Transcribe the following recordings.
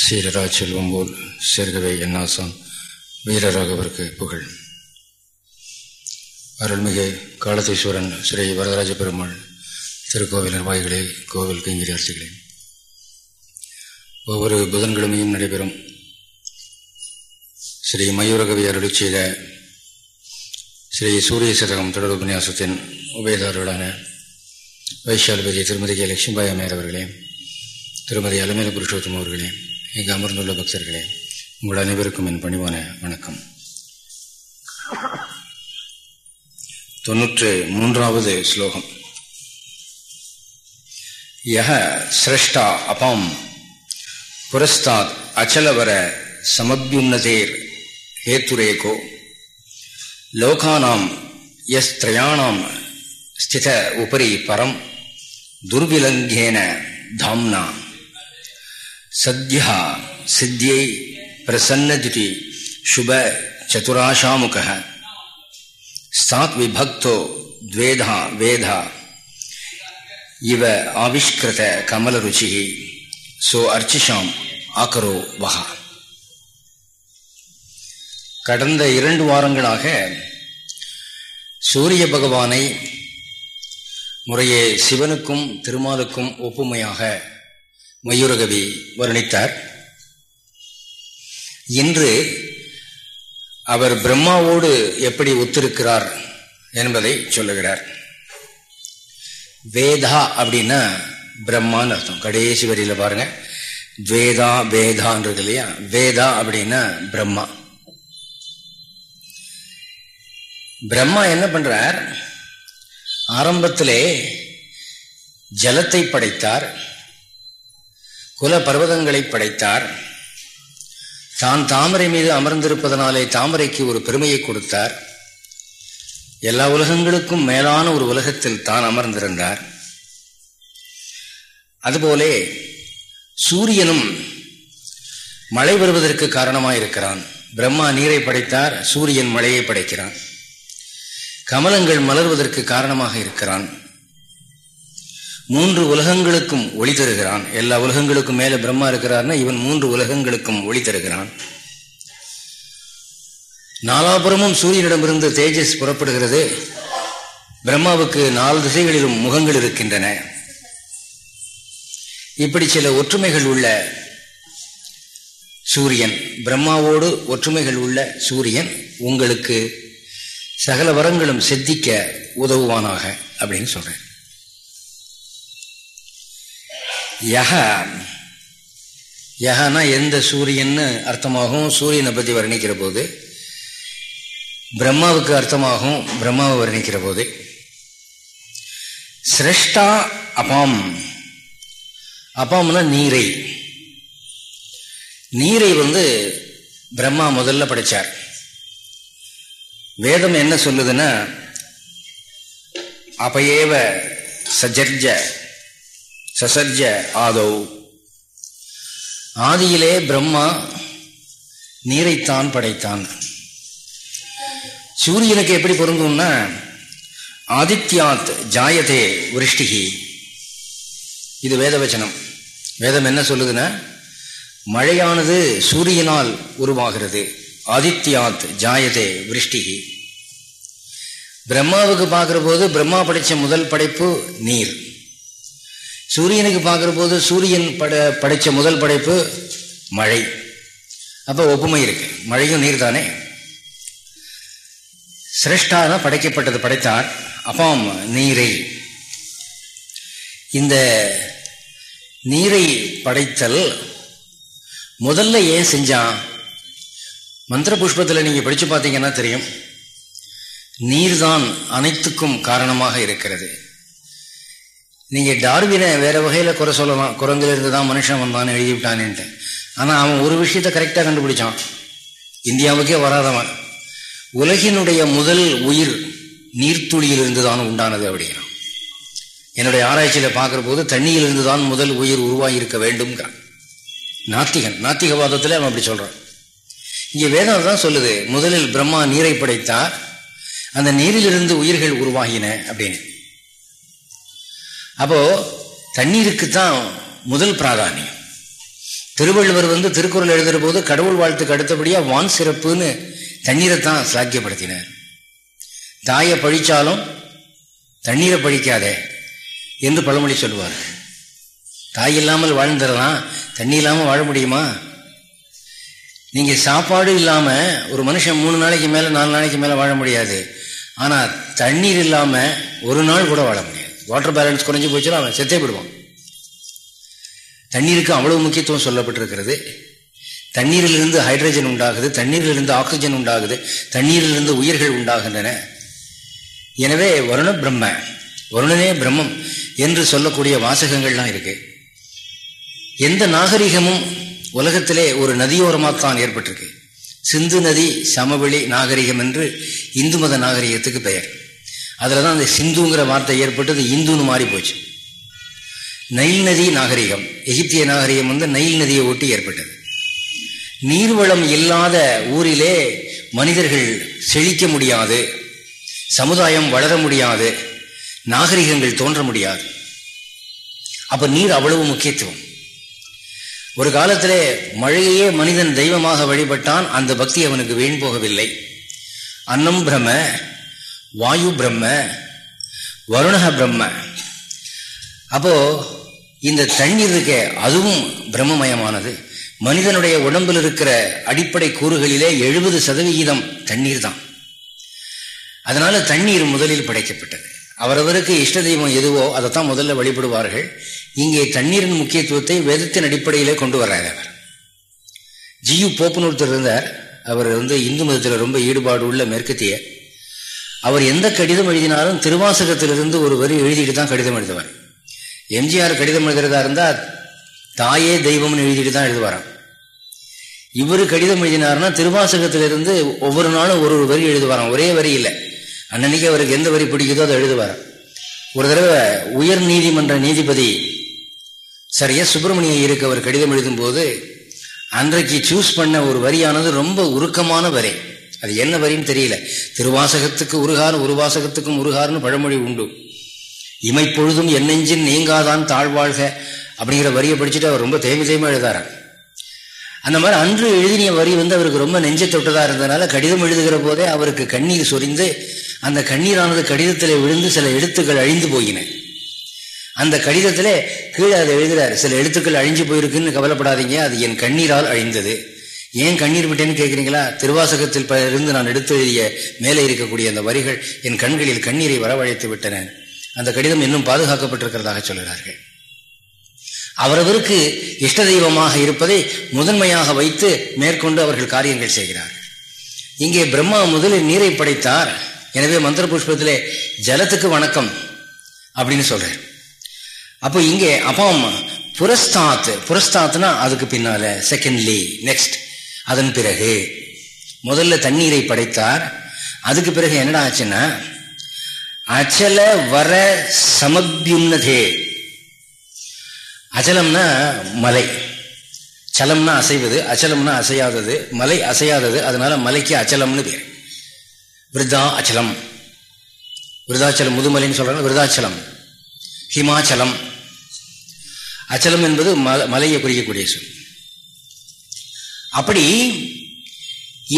சீரரா செல்வம் போல் சேர்கவே என்னாசான் வீரராகவருக்கு புகழ். அருள்மிகு காலதீஸ்வரன் ஸ்ரீ வரதராஜ பெருமாள் திருக்கோவில் நிர்வாகிகளே கோவில் கைங்கரியார்த்திகளே. ஒவ்வொரு புதன்கிழமையும் நடைபெறும் ஸ்ரீ மயூரகவி அருளி செய்த ஸ்ரீ சூரிய சதகம் தொடர் உபன்யாசத்தின் உபயதாரர்களான வைஷாலுபதி திருமதி கே. லட்சுமிபாய் அம்மையார் அவர்களே திருமதி அலமேல புருஷோத்தம் அவர்களே இங்கு அமர்ந்துள்ள பக்தர்களே உங்கள் அனைவருக்கும் என் பணிவான வணக்கம். தொன்னூற்று மூன்றாவது ஸ்லோகம். யக சிரஷ்டா அபாம் புரஸ்தாத் அச்சலவர சமபியுன்னதேர் ஹேத்துரேகோ. லோகானாம் எஸ் திரயாணாம் ஸ்தித உபரி பரம் துர்விலங்கேன தாம்னா. சத்யா சித்தியை பிரசன்னதுதி சுப சதுராஷாமுக ஸ்தாத் விபக்தோ द्वेधा வேதா இவ ஆவிஷ்கிருத கமலருச்சி சோ அர்ச்சிஷாம் ஆக்கரோ வகா கடந்த இரண்டு வாரங்களாக சூரிய பகவானை முறையே சிவனுக்கும் திருமாலுக்கும் ஒப்புமையாக மயூரகவி வர்ணித்தார். இன்று அவர் பிரம்மாவோடு எப்படி ஒத்திருக்கிறார் என்பதை சொல்லுகிறார். வேதா அப்படின்னா பிரம்மான்னு அர்த்தம். கடைசி வரியில பாருங்க. வேதா வேதான்றது இல்லையா? வேதா அப்படின்னா பிரம்மா. பிரம்மா என்ன பண்றார்? ஆரம்பத்திலே ஜலத்தை படைத்தார். குல பர்வதங்களை படைத்தார். தான் தாமரை மீது அமர்ந்திருப்பதனாலே தாமரைக்கு ஒரு பெருமையை கொடுத்தார். எல்லா உலகங்களுக்கும் மேலான ஒரு உலகத்தில் தான் அமர்ந்திருந்தார். அதுபோலே சூரியனும் மழை வருவதற்கு காரணமாயிருக்கிறான் பிரம்மா நீரை படைத்தார் சூரியன் மழையை படைக்கிறான். கமலங்கள் மலர்வதற்கு காரணமாக இருக்கிறான். மூன்று உலகங்களுக்கும் ஒளி தருகிறான். எல்லா உலகங்களுக்கும் மேல பிரம்மா இருக்கிறார்னா இவன் மூன்று உலகங்களுக்கும் ஒளி தருகிறான். நாலாபுரமும் சூரியனிடமிருந்து தேஜஸ் புறப்படுகிறது. பிரம்மாவுக்கு நாலு திசைகளிலும் முகங்கள் இருக்கின்றன. இப்படி சில ஒற்றுமைகள் உள்ள சூரியன். பிரம்மாவோடு ஒற்றுமைகள் உள்ள சூரியன் உங்களுக்கு சகல வரங்களும் சித்திக்க உதவுவானாக அப்படின்னு சொல்றேன். யக யகனா எந்த சூரியன்னு அர்த்தமாகும் சூரியனை பற்றி வர்ணிக்கிற போது. பிரம்மாவுக்கு அர்த்தமாகும் பிரம்மாவை வர்ணிக்கிற போது. சிரஷ்டா அபாம். அப்பாம்னா நீரை. நீரை வந்து பிரம்மா முதல்ல படைச்சார். வேதம் என்ன சொல்லுதுன்னா அப்பயேவ சஜர்ஜ சசர்ஜ ஆதோ ஆதியிலே பிரம்மா நீரைத்தான் படைத்தான். சூரியனுக்கு எப்படி பொருந்தும்னா ஆதித்யாத் ஜாயதே விருஷ்டிகி. இது வேதவச்சனம். வேதம் என்ன சொல்லுதுன்னா மழையானது சூரியனால் உருவாகிறது. ஆதித்யாத் ஜாயதே விருஷ்டிகி. பிரம்மாவுக்கு பார்க்குற போது பிரம்மா படைத்த முதல் படைப்பு நீர். சூரியனுக்கு பார்க்குற போது சூரியன் பட படைத்த முதல் படைப்பு மழை. அப்போ ஒப்புமை இருக்கு. மழையும் நீர் தானே சிரஷ்டான படைக்கப்பட்டது படைத்தார் அப்பாம் நீரை. இந்த நீரை படைத்தல் முதல்ல ஏன் செஞ்சான்? மந்திர புஷ்பத்தில் நீங்கள் படித்து பார்த்தீங்கன்னா தெரியும். நீர்தான் அனைத்துக்கும் காரணமாக இருக்கிறது. நீங்கள் டார்வினை வேறு வகையில் குறை சொல்லலாம் குரங்கிலிருந்து தான் மனுஷன் வந்தான்னு எழுதி விட்டானேன்ட்டு அவன் ஒரு விஷயத்தை கரெக்டாக கண்டுபிடிச்சான். இந்தியாவுக்கே வராதவன். உலகினுடைய முதல் உயிர் நீர்த்துளியிலிருந்து தான் உண்டானது அப்படிங்கிறான். என்னுடைய ஆராய்ச்சியில் பார்க்குற போது தண்ணியிலிருந்து தான் முதல் உயிர் உருவாகியிருக்க வேண்டும்ங்கிறான். நாத்திகன் நாத்திகவாதத்தில் அவன் அப்படி சொல்கிறான் இங்கே வேதம் தான் சொல்லுது முதலில் பிரம்மா நீரை படைத்தார் அந்த நீரிலிருந்து உயிர்கள் உருவாகின அப்படின்னு. அப்போ தண்ணீருக்கு தான் முதல் பிராதானியம். திருவள்ளுவர் வந்து திருக்குறள் எழுதுகிற போது கடவுள் வாழ்த்துக்கு அடுத்தபடியாக வான் சிறப்புன்னு தண்ணீரை தான் சாக்கியப்படுத்தினார். தாயை பழிச்சாலும் தண்ணீரை பழிக்காதே என்று பழமொழி சொல்லுவார். தாய் இல்லாமல் வாழ்ந்துடலாம் தண்ணி இல்லாமல் வாழ முடியுமா? நீங்கள் சாப்பாடு இல்லாமல் ஒரு மனுஷன் மூணு நாளைக்கு மேலே நாலு நாளைக்கு மேலே வாழ முடியாது. ஆனால் தண்ணீர் இல்லாமல் ஒரு நாள் கூட வாழ முடியாது. வாட்டர் பேலன்ஸ் குறைஞ்சி போச்சுன்னா அவன் செத்தே போயிடுவான். தண்ணீருக்கு அவ்வளவு முக்கியத்துவம் சொல்லப்பட்டிருக்கிறது. தண்ணீரிலிருந்து ஹைட்ரஜன் உண்டாகுது தண்ணீரிலிருந்து ஆக்சிஜன் உண்டாகுது தண்ணீரிலிருந்து உயிர்கள் உண்டாகின்றன. எனவே வருண பிரம்ம வருணனே பிரம்மம் என்று சொல்லக்கூடிய வாசகங்கள்லாம் இருக்கு. எந்த நாகரிகமும் உலகத்திலே ஒரு நதியோரமாகத்தான் ஏற்பட்டிருக்கு. சிந்து நதி சமவெளி நாகரிகம் என்று இந்து மத நாகரிகத்துக்கு பெயர். அதில் தான் அந்த சிந்துங்கிற வார்த்தை ஏற்பட்டது இந்துன்னு மாறி போச்சு. நைல் நதி நாகரிகம் எகிப்திய நாகரிகம் வந்து நைல் நதியை ஒட்டி ஏற்பட்டது. நீர்வளம் இல்லாத ஊரிலே மனிதர்கள் செழிக்க முடியாது சமுதாயம் வளர முடியாது நாகரிகங்கள் தோன்ற முடியாது. அப்ப நீர் அவ்வளவு முக்கியத்துவம். ஒரு காலத்திலே மழையே மனிதன் தெய்வமாக வழிபட்டான் அந்த பக்தி அவனுக்கு வீண் போகவில்லை. அன்னம் பிரம வாயு பிரம்ம வருணக பிரம்ம. அப்போ இந்த தண்ணீர் இருக்க அதுவும் பிரம்மமயமானது. மனிதனுடைய உடம்பில் இருக்கிற அடிப்படை கூறுகளிலே எழுபது சதவிகிதம் தண்ணீர் தான். அதனால தண்ணீர் முதலில் படைக்கப்பட்டது. அவரவருக்கு இஷ்ட தெய்வம் எதுவோ அதைத்தான் முதல்ல வழிபடுவார்கள். இங்கே தண்ணீரின் முக்கியத்துவத்தை வேதத்தின் அடிப்படையிலே கொண்டு வர்றாரு அவர். ஜியு போப்புன்னு ஒருத்தர் இருந்தார். அவர் வந்து இந்து மதத்தில் ரொம்ப ஈடுபாடு உள்ள மேற்கத்திய. அவர் எந்த கடிதம் எழுதினாலும் திருவாசகத்திலிருந்து ஒரு வரி எழுதிட்டு தான் கடிதம் எழுதுவார். எம்ஜிஆர் கடிதம் எழுதுறதா இருந்தால் தாயே தெய்வம்னு எழுதிட்டு தான் எழுதுவாராம். இவர் கடிதம் எழுதினார்னா திருவாசகத்திலிருந்து ஒவ்வொரு நாளும் ஒரு ஒரு வரி எழுதுவாராம். ஒரே வரி இல்லை. அன்னன்னைக்கு அவருக்கு எந்த வரி பிடிக்குதோ அதை எழுதுவார் ஒரு தடவை உயர் நீதிமன்ற நீதிபதி சரியா சுப்பிரமணிய இருக்கு அவர் கடிதம் எழுதும் போது அன்றைக்கு சூஸ் பண்ண ஒரு வரியானது ரொம்ப உருக்கமான வரி. அது என்ன வரின்னு தெரியல. திருவாசகத்துக்கு உருகார் உருவாசகத்துக்கும் உருகார்னு பழமொழி உண்டு. இமைப்பொழுதும் என்னெஞ்சின் நீங்காதான் தாழ்வாழ்க அப்படிங்கிற வரியை படிச்சுட்டு அவர் ரொம்ப தேய்மை தேய்மை எழுதாரான் அந்த மாதிரி அன்று எழுதினிய வரி வந்து அவருக்கு ரொம்ப நெஞ்ச தொட்டதாக இருந்ததுனால கடிதம் எழுதுகிற போதே அவருக்கு கண்ணீர் சொரிந்து அந்த கண்ணீரானது கடிதத்தில் விழுந்து சில எழுத்துக்கள் அழிந்து போயின. அந்த கடிதத்திலே கீழே அதை எழுதுறாரு. சில எழுத்துக்கள் அழிஞ்சு போயிருக்குன்னு கவலைப்படாதீங்க. அது என் கண்ணீரால் அழிந்தது. ஏன் கண்ணீர் விட்டேன்னு கேட்குறீங்களா திருவாசகத்தில் இருந்து நான் எடுத்து எழுதிய மேலே இருக்கக்கூடிய அந்த வரிகள் என் கண்களில் கண்ணீரை வரவழைத்து விட்டன. அந்த கடிதம் இன்னும் பாதுகாக்கப்பட்டிருக்கிறதாக சொல்கிறார்கள். அவரவருக்கு இஷ்ட தெய்வமாக இருப்பதை முதன்மையாக வைத்து மேற்கொண்டு அவர்கள் காரியங்கள் செய்கிறார்கள். இங்கே பிரம்மா முதலில் நீரை படைத்தார். எனவே மந்திர புஷ்பத்திலே ஜலத்துக்கு வணக்கம் அப்படின்னு சொல்றார். அப்போ இங்கே அப்போ புரஸ்தாத் புரஸ்தாத்னா அதுக்கு பின்னால செகண்ட்லி நெக்ஸ்ட் அதன் பிறகு முதல்ல தண்ணீரை படைத்தார். அதுக்கு பிறகு என்னடா ஆச்சுன்னா அச்சல வர சமபியுன்னதே அச்சலம்னா மலை. சலம்னா அசைவது அச்சலம்னா அசையாதது மலை அசையாதது அதனால மலைக்கு அச்சலம்னு பேர். விருதா அச்சலம் விருதாச்சலம் முதுமலைன்னு சொல்றாங்க விருதாச்சலம். ஹிமாச்சலம். அச்சலம் என்பது மலையை குறிக்கக்கூடிய சொல். அப்படி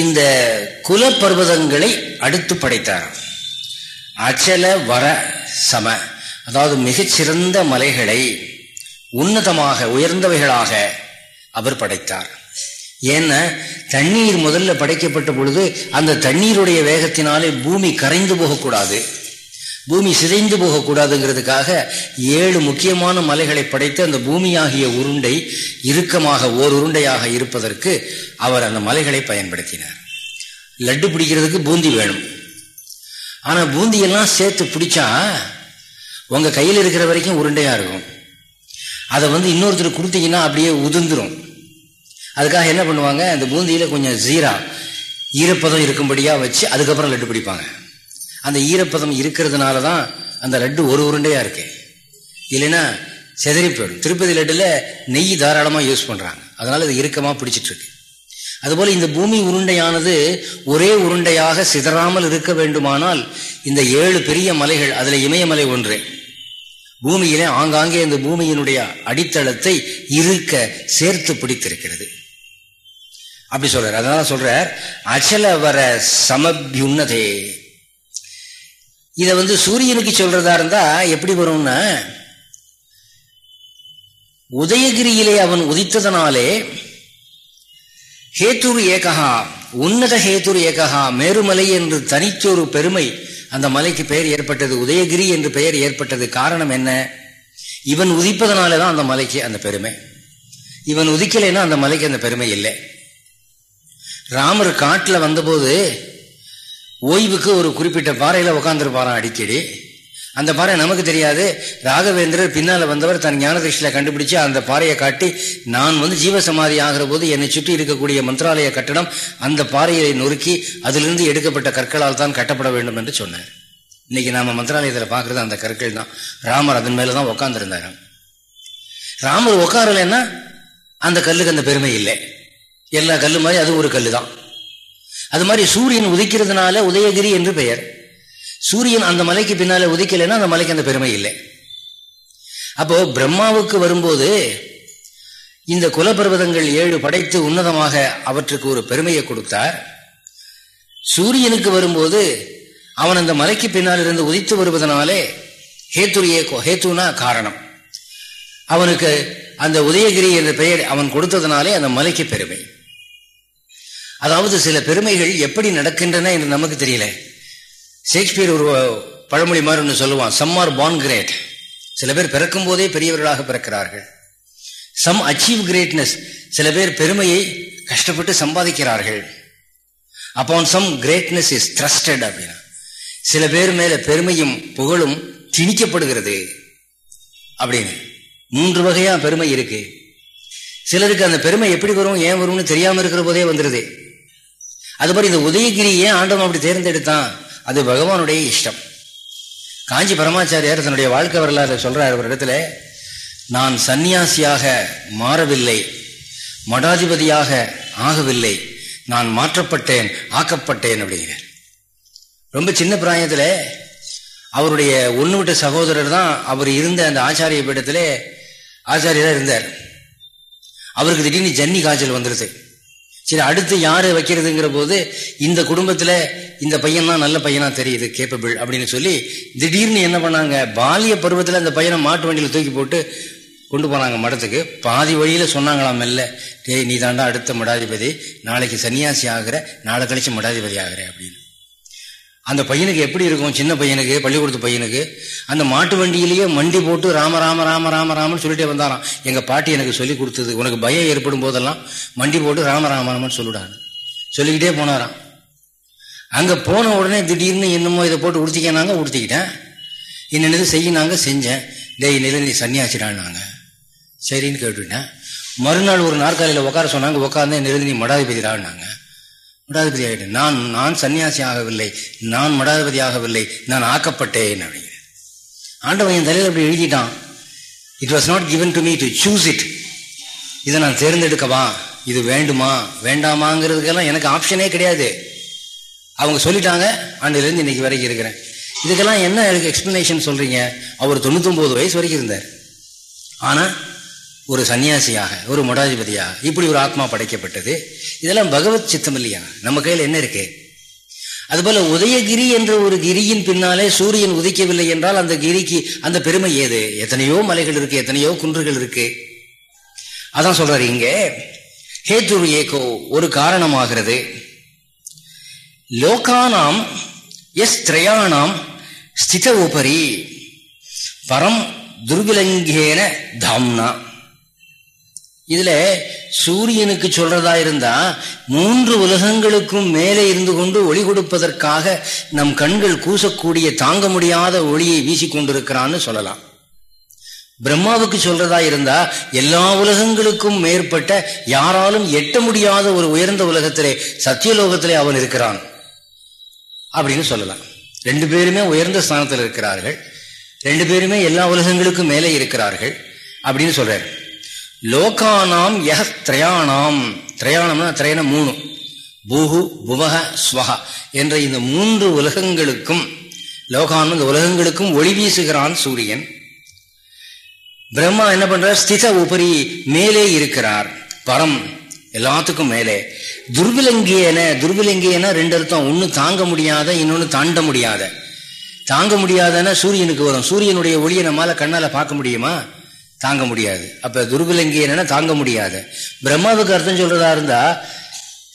இந்த குல பர்வதங்களை அடுத்து படைத்தார். அச்சல வர சம அதாவது மிகச்சிறந்த மலைகளை உன்னதமாக உயர்ந்தவைகளாக அவர் படைத்தார். ஏன்னா தண்ணீர் முதல்ல படைக்கப்பட்ட பொழுது அந்த தண்ணீருடைய வேகத்தினாலே பூமி கரைந்து போகக்கூடாது. பூமி சிதைந்து போகக்கூடாதுங்கிறதுக்காக ஏழு முக்கியமான மலைகளை படைத்து அந்த பூமியாகிய உருண்டை இறுக்கமாக ஓர் உருண்டையாக இருப்பதற்கு அவர் அந்த மலைகளை பயன்படுத்தினார். லட்டு பிடிக்கிறதுக்கு பூந்தி வேணும். ஆனால் பூந்தியெல்லாம் சேர்த்து பிடிச்சா உங்கள் கையில் இருக்கிற வரைக்கும் உருண்டையாக இருக்கும். அதை வந்து இன்னொருத்தர் கொடுத்தீங்கன்னா அப்படியே உதிர்ந்துடும் அதுக்காக என்ன பண்ணுவாங்க? அந்த பூந்தியில் கொஞ்சம் ஜீரா ஈரப்பதம் இருக்கும்படியாக வச்சு அதுக்கப்புறம் லட்டு பிடிப்பாங்க. அந்த ஈரப்பதம் இருக்கிறதுனால தான் அந்த லட்டு ஒரு உருண்டையா இருக்கு. இல்லைன்னா செதறி போயிடும். திருப்பதி லட்டுல நெய் தாராளமாக யூஸ் பண்றாங்க. அதனால அது இறுக்கமாக பிடிச்சிட்டு இருக்கு அதுபோல இந்த பூமி உருண்டையானது ஒரே உருண்டையாக சிதறாமல் இருக்க வேண்டுமானால் இந்த ஏழு பெரிய மலைகள் அதுல இமயமலை ஒன்று. பூமியிலே ஆங்காங்கே இந்த பூமியினுடைய அடித்தளத்தை இருக்க சேர்த்து பிடித்திருக்கிறது. அப்படி சொல்றார். அதனால சொல்றார் அச்சல வர சமபியுன்னதே. இதை வந்து சூரியனுக்கு சொல்றதா இருந்தா எப்படி வரும்னா உதயகிரியிலே அவன் உதித்ததனாலே ஹேத்துரு ஏகஹா உன்னத ஹேத்துரு ஏகஹா மேருமலை என்று தனிச்சொரு பெருமை. அந்த மலைக்கு பெயர் ஏற்பட்டது உதயகிரி என்று பெயர் ஏற்பட்டது காரணம் என்ன? இவன் உதிப்பதனால தான் அந்த மலைக்கு அந்த பெருமை. இவன் உதிக்கலைன்னா அந்த மலைக்கு அந்த பெருமை இல்லை. ராமர் காட்டில் வந்தபோது ஓய்வுக்கு ஒரு குறிப்பிட்ட பாறையில் உட்காந்துருப்பாராம் அடிக்கடி? அந்த பாறை நமக்கு தெரியாது. ராகவேந்திரர் பின்னால் வந்தவர் தன் ஞான திருஷ்டியில் கண்டுபிடிச்சு அந்த பாறையை காட்டி நான் வந்து ஜீவசமாதி ஆகிற போது என்னை சுற்றி இருக்கக்கூடிய மந்திராலய கட்டடம் அந்த பாறையை நொறுக்கி அதிலிருந்து எடுக்கப்பட்ட கற்களால் தான் கட்டப்பட வேண்டும் என்று சொன்னார். இன்னைக்கு நாம மந்திராலயத்தில் பார்க்கறது அந்த கற்கள் தான். ராமர் அதன் மேலே தான் உட்காந்துருந்தார் ராமர் உட்காரலைன்னா அந்த கல்லுக்கு அந்த பெருமை இல்லை. எல்லா கல்லு மாதிரி அது ஒரு கல்லு தான் அது மாதிரி சூரியன் உதிக்கிறதுனால உதயகிரி என்று பெயர். சூரியன் அந்த மலைக்கு பின்னால உதிக்கலைன்னா அந்த மலைக்கு அந்த பெருமை இல்லை. அப்போ பிரம்மாவுக்கு வரும்போது இந்த குலபர்வதங்கள் ஏழு படைத்து உன்னதமாக அவற்றுக்கு ஒரு பெருமையை கொடுத்தார். சூரியனுக்கு வரும்போது அவன் அந்த மலைக்கு பின்னால் இருந்து உதித்து வருவதனாலே ஹேத்துரியே ஹேத்துனா காரணம். அவனுக்கு அந்த உதயகிரி என்ற பெயர் அவன் கொடுத்ததுனாலே அந்த மலைக்கு பெருமை. அதாவது சில பெருமைகள் எப்படி நடக்கின்றன என்று நமக்கு தெரியல. ஷேக்ஸ்பியர் ஒரு பழமொழி மாதிரி ஒன்று சொல்லுவான் சம் ஆர் பார்ன் கிரேட் சில பேர் பிறக்கும் போதே பெரியவர்களாக பிறக்கிறார்கள். சம் அச்சீவ் கிரேட்னஸ் சில பேர் பெருமையை கஷ்டப்பட்டு சம்பாதிக்கிறார்கள். Upon some greatness is thrusted அப்படின்னா சில பேர் மேல பெருமையும் புகழும் திணிக்கப்படுகிறது அப்படின்னு. மூன்று வகையா பெருமை இருக்கு. சிலருக்கு அந்த பெருமை எப்படி வரும் ஏன் வரும்னு தெரியாம இருக்கிற போதே வந்துருது. அது மாதிரி இந்த உதயகிரி ஏன் ஆண்டவன் அப்படி தேர்ந்தெடுத்தான்? அது பகவானுடைய இஷ்டம். காஞ்சி பரமாச்சாரியார் தன்னுடைய வாழ்க்கை வரலாறு சொல்றார் ஒரு இடத்துல நான் சந்நியாசியாக மாறவில்லை மடாதிபதியாக ஆகவில்லை நான் மாற்றப்பட்டேன் ஆக்கப்பட்டேன் அப்படிங்கிறார். ரொம்ப சின்ன பிராயத்தில் அவருடைய ஒன்று விட்ட சகோதரர் தான் அவர் இருந்த அந்த ஆச்சாரிய பீடத்தில் ஆச்சாரியராக இருந்தார். அவருக்கு திடீர்னு ஜன்னி காய்ச்சல் வந்துருது. சரி அடுத்து யாரு வைக்கிறதுங்கிற போது இந்த குடும்பத்துல இந்த பையன் தான் நல்ல பையனா தெரியுது கேப்பபிள் அப்படின்னு சொல்லி திடீர்னு என்ன பண்ணாங்க பாலிய பருவத்துல அந்த பையனை மாட்டு வண்டியில தூக்கி போட்டு கொண்டு போனாங்க மடத்துக்கு. பாதி வழியில சொன்னாங்களாம் மெல்ல டேய் நீ தாண்டா அடுத்த மடாதிபதி நாளைக்கு சன்னியாசி ஆகிற நாளை கழிச்சு மடாதிபதி ஆகிற அப்படின்னு. அந்த பையனுக்கு எப்படி இருக்கும்? சின்ன பையனுக்கு பள்ளிக்கூடத்து பையனுக்கு? அந்த மாட்டு வண்டியிலேயே மண்டி போட்டு ராம ராம ராம ராம ராமன் சொல்லிட்டே வந்தாராம். எங்கள் பாட்டி எனக்கு சொல்லி கொடுத்தது. உனக்கு பயம் ஏற்படும் போதெல்லாம் மண்டி போட்டு ராம ராமராமன் சொல்லிடாரு சொல்லிக்கிட்டே போனாராம். அங்கே போன உடனே திடீர்னு என்னமோ இதை போட்டு உடுத்திக்கனாங்க உடுத்திக்கிட்டேன். என்னென்னது செய்யினாங்க செஞ்சேன். டெய் நிலை நீ சன்னியாச்சிடான்னாங்க சரின்னு கேட்டுவிட்டேன் மறுநாள் ஒரு நாற்காலியில் உட்கார சொன்னாங்க உட்காந்து நிறுத்தி நீ மடாதிபதிடான்னாங்க மடாதிபதி ஆகிட்டேன் நான் நான் சன்னியாசி ஆகவில்லை. நான் மடாதிபதி ஆகவில்லை. நான் ஆக்கப்பட்டேன் அப்படிங்கிற ஆண்டவன் என் தலையில் அப்படி எழுதிட்டான். It was not given to me to choose it இதை நான் தேர்ந்தெடுக்கவா? இது வேண்டுமா? வேண்டாமாங்கிறதுக்கெல்லாம் எனக்கு ஆப்ஷனே கிடையாது. அவங்க சொல்லிட்டாங்க. ஆண்டுலேருந்து இன்னைக்கு வரைக்கும் இருக்கிறேன். இதுக்கெல்லாம் என்ன எனக்கு எக்ஸ்பிளனேஷன் சொல்றீங்க? அவர் தொண்ணூத்தொம்பது வயசு வரைக்கும் இருந்தார். ஆனால் ஒரு சன்னியாசியாக ஒரு மடாதிபதியாக இப்படி ஒரு ஆத்மா படைக்கப்பட்டது. இதெல்லாம் பகவத் சித்தம் இல்லையா நம்ம கையில் என்ன இருக்கு? அதுபோல உதயகிரி என்ற ஒரு கிரியின் பின்னாலே சூரியன் உதிக்கவில்லை என்றால் அந்த கிரிக்கு அந்த பெருமை ஏது? எத்தனையோ மலைகள் இருக்கு எத்தனையோ குன்றுகள் இருக்கு. அதான் சொல்றாரு இங்க ஹேத்துரு ஏகோ ஒரு காரணமாகிறது. லோகானாம் எஸ் திரையானாம் ஸ்தித உபரி பரம் துர்விலங்கேன தாம்னா. இதுல சூரியனுக்கு சொல்றதா இருந்தா மூன்று உலகங்களுக்கும் மேலே இருந்து கொண்டு ஒளி கொடுப்பதற்காக நம் கண்கள் கூசக்கூடிய தாங்க முடியாத ஒளியை வீசிக்கொண்டிருக்கிறான்னு சொல்லலாம். பிரம்மாவுக்கு சொல்றதா இருந்தா எல்லா உலகங்களுக்கும் மேற்பட்ட யாராலும் எட்ட முடியாத ஒரு உயர்ந்த உலகத்திலே சத்தியலோகத்திலே அவன் இருக்கிறான் அப்படின்னு சொல்லலாம். ரெண்டு பேருமே உயர்ந்த ஸ்தானத்தில் இருக்கிறார்கள். ரெண்டு பேருமே எல்லா உலகங்களுக்கும் மேலே இருக்கிறார்கள் அப்படின்னு சொல்றாரு. லோகானாம் யஹ திரையானாம் திரயாணம்னா திரையணம் மூணு. பூஹு புவக ஸ்வஹா என்ற இந்த மூன்று உலகங்களுக்கும் லோகானம் இந்த உலகங்களுக்கும் ஒளி வீசுகிறான் சூரியன். பிரம்மா என்ன பண்றார்? ஸ்தித உபரி மேலே இருக்கிறார். பரம் எல்லாத்துக்கும் மேலே. துர்விலங்கியன துர்விலங்கியன ரெண்டு அர்த்தம். ஒன்னு தாங்க முடியாத இன்னொன்னு தாண்ட முடியாத. தாங்க முடியாதன சூரியனுக்கு வரும். சூரியனுடைய ஒளியை நம்மளால கண்ணால பார்க்க முடியுமா? தாங்க முடியாது. அப்ப துர்விலங்கியன தாங்க முடியாது. பிரம்மாவுக்கு அர்த்தம் சொல்றதா இருந்தா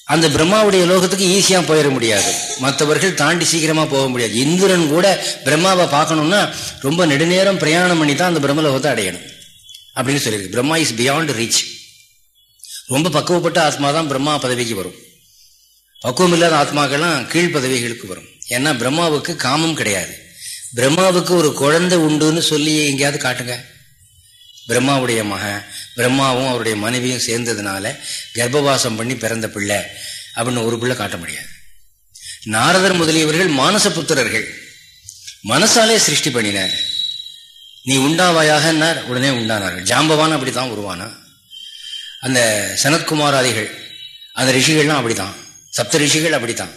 அந்த பிரம்மாவுடைய லோகத்துக்கு ஈஸியாக போயிட முடியாது. மற்றவர்கள் தாண்டி சீக்கிரமாக போக முடியாது. இந்திரன் கூட பிரம்மாவை பார்க்கணும்னா ரொம்ப நெடுநேரம் பிரயாணம் பண்ணி தான் அந்த பிரம்மலோகத்தை அடையணும். அப்படின்னு சொல்லியிருக்கு. பிரம்மா இஸ் பியாண்ட் ரீச் ரொம்ப பக்குவப்பட்ட ஆத்மா தான் பிரம்மா பதவிக்கு வரும். பக்குவம் இல்லாத ஆத்மாக்கள்லாம் கீழ் பதவிகளுக்கு வரும். ஏன்னா பிரம்மாவுக்கு காமம் கிடையாது. பிரம்மாவுக்கு ஒரு குழந்தை உண்டுன்னு சொல்லி எங்கேயாவது காட்டுங்க. பிரம்மாவுடைய மகன் பிரம்மாவும் அவருடைய மனைவியும் சேர்ந்ததுனால கர்ப்பவாசம் பண்ணி பிறந்த பிள்ளை அப்படின்னு ஒரு பிள்ளை காட்ட முடியாது. நாரதர் முதலியவர்கள் மானச புத்திரர்கள் மனசாலே சிருஷ்டி பண்ணினார். நீ உண்டாவாயாக உடனே உண்டானார்கள் ஜாம்பவான் அப்படித்தான் உருவானா? அந்த சனத்குமாராதிகள் அந்த ரிஷிகள்லாம் அப்படித்தான். சப்த ரிஷிகள் அப்படித்தான்.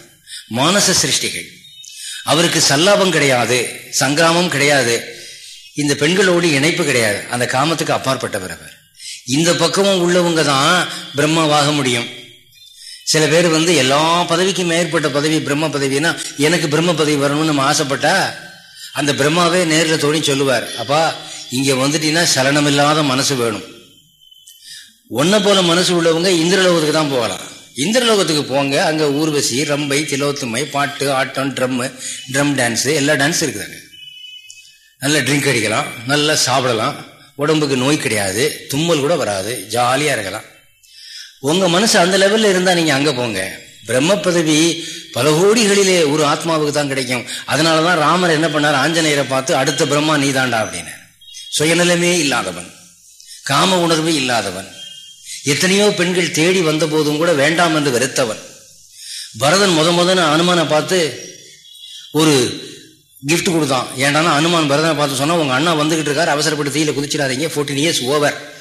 மானச சிருஷ்டிகள். அவருக்கு சல்லாபம் கிடையாது சங்கிராமம் கிடையாது. இந்த பெண்களோடு இணைப்பு கிடையாது. அந்த காமத்துக்கு அப்பாற்பட்டவர் அவர். இந்த பக்கமும் உள்ளவங்க தான் பிரம்மாவாக முடியும். சில பேர் வந்து எல்லா பதவிக்கும் மேற்பட்ட பதவி பிரம்ம பதவினா எனக்கு பிரம்ம பதவி வரணும்னு நம்ம ஆசைப்பட்டா அந்த பிரம்மாவே நேரில் தோணி சொல்லுவார். அப்பா இங்கே வந்துட்டீங்கன்னா சலனம் இல்லாத மனசு வேணும். ஒன்றை போல மனசு உள்ளவங்க இந்திரலோகத்துக்கு தான் போகலாம். இந்திரலோகத்துக்கு போங்க. அங்கே ஊர்வசி ரம்பை திலோத்துமை பாட்டு ஆட்டம் ட்ரம்மு ட்ரம் டான்ஸு எல்லா டான்ஸும் இருக்குதாங்க. நல்ல ட்ரிங்க் அடிக்கலாம் நல்லா சாப்பிடலாம். உடம்புக்கு நோய் கிடையாது தும்மல் கூட வராது ஜாலியாக இருக்கலாம். உங்கள் மனசு அந்த லெவலில் இருந்தால் நீங்கள் அங்கே போங்க. பிரம்ம பதவி பல கோடிகளிலே ஒரு ஆத்மாவுக்கு தான் கிடைக்கும். அதனால தான் ராமர் என்ன பண்ணார்? ஆஞ்சநேயரை பார்த்து அடுத்த பிரம்மா நீதாண்டா அப்படின்னு. சுயநலமே இல்லாதவன். காம உணர்வு இல்லாதவன். எத்தனையோ பெண்கள் தேடி வந்த போதும் கூட வேண்டாம் என்று வெறுத்தவன். பரதன் முத முதன அனுமானை பார்த்து ஒரு கிஃப்ட் கொடுத்தான். ஏன்டானா அனுமான் பரதனை பார்த்து சொன்னால் உங்கள் அண்ணா வந்துகிட்டு இருக்காரு அவசரப்பட்டு தீயில குதிச்சிடாதீங்க ஃபோர்டீன் இயர்ஸ் ஓவர்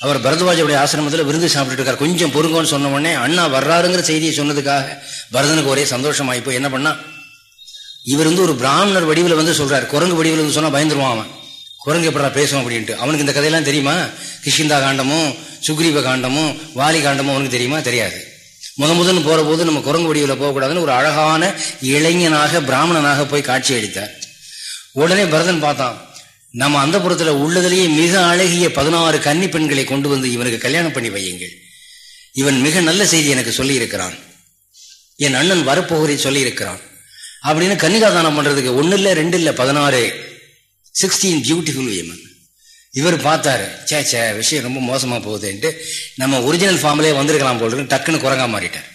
அவர் பரத்வாஜுடைய ஆசிரமத்தில் விருந்து சாப்பிட்டு இருக்கார். கொஞ்சம் பொறுங்கன்னு சொன்ன உடனே அண்ணா வர்றாருங்கிற செய்தியை சொன்னதுக்காக பரதனுக்கு ஒரே சந்தோஷமாயி இப்போ என்ன பண்ணா இவர் வந்து ஒரு பிராமணர் வடிவில் வந்து சொல்கிறார் குரங்கு வடிவில் வந்து சொன்னால் பயந்துருவான் அவன். குரங்கு எப்படா பேசுவோம் அப்படின்ட்டு. அவனுக்கு இந்த கதையெல்லாம் தெரியுமா? கிஷிந்தா காண்டமும் சுக்ரீவ காண்டமும் வாலி காண்டமும் அவனுக்கு தெரியுமா? தெரியாது. முத முதன்னு போது நம்ம குரங்கு வடிவில் போகக்கூடாதுன்னு ஒரு அழகான இளைஞனாக பிராமணனாக போய் காட்சி அளித்தார். உடனே பரதன் பார்த்தான் நம்ம அந்த புறத்தில் உள்ளதிலேயே மிக அழகிய பதினாறு கன்னி பெண்களை கொண்டு வந்து இவனுக்கு கல்யாணம் பண்ணி வையுங்கள். இவன் மிக நல்ல செய்தி எனக்கு சொல்லியிருக்கிறான். என் அண்ணன் வரப்போகிறே சொல்லியிருக்கிறான். அப்படின்னு கன்னிகாதானம் பண்ணுறதுக்கு ஒன்றும் இல்லை ரெண்டு இல்லை பதினாறு சிக்ஸ்டீன் பியூட்டிஃபுல் விமன் இவர் பார்த்தாரு சே சே விஷயம் ரொம்ப மோசமாக போகுதுன்ட்டு நம்ம ஒரிஜினல் ஃபார்ம்லேயே வந்திருக்கலாம் போல் டக்குன்னு குரங்கா மாறிட்டார்.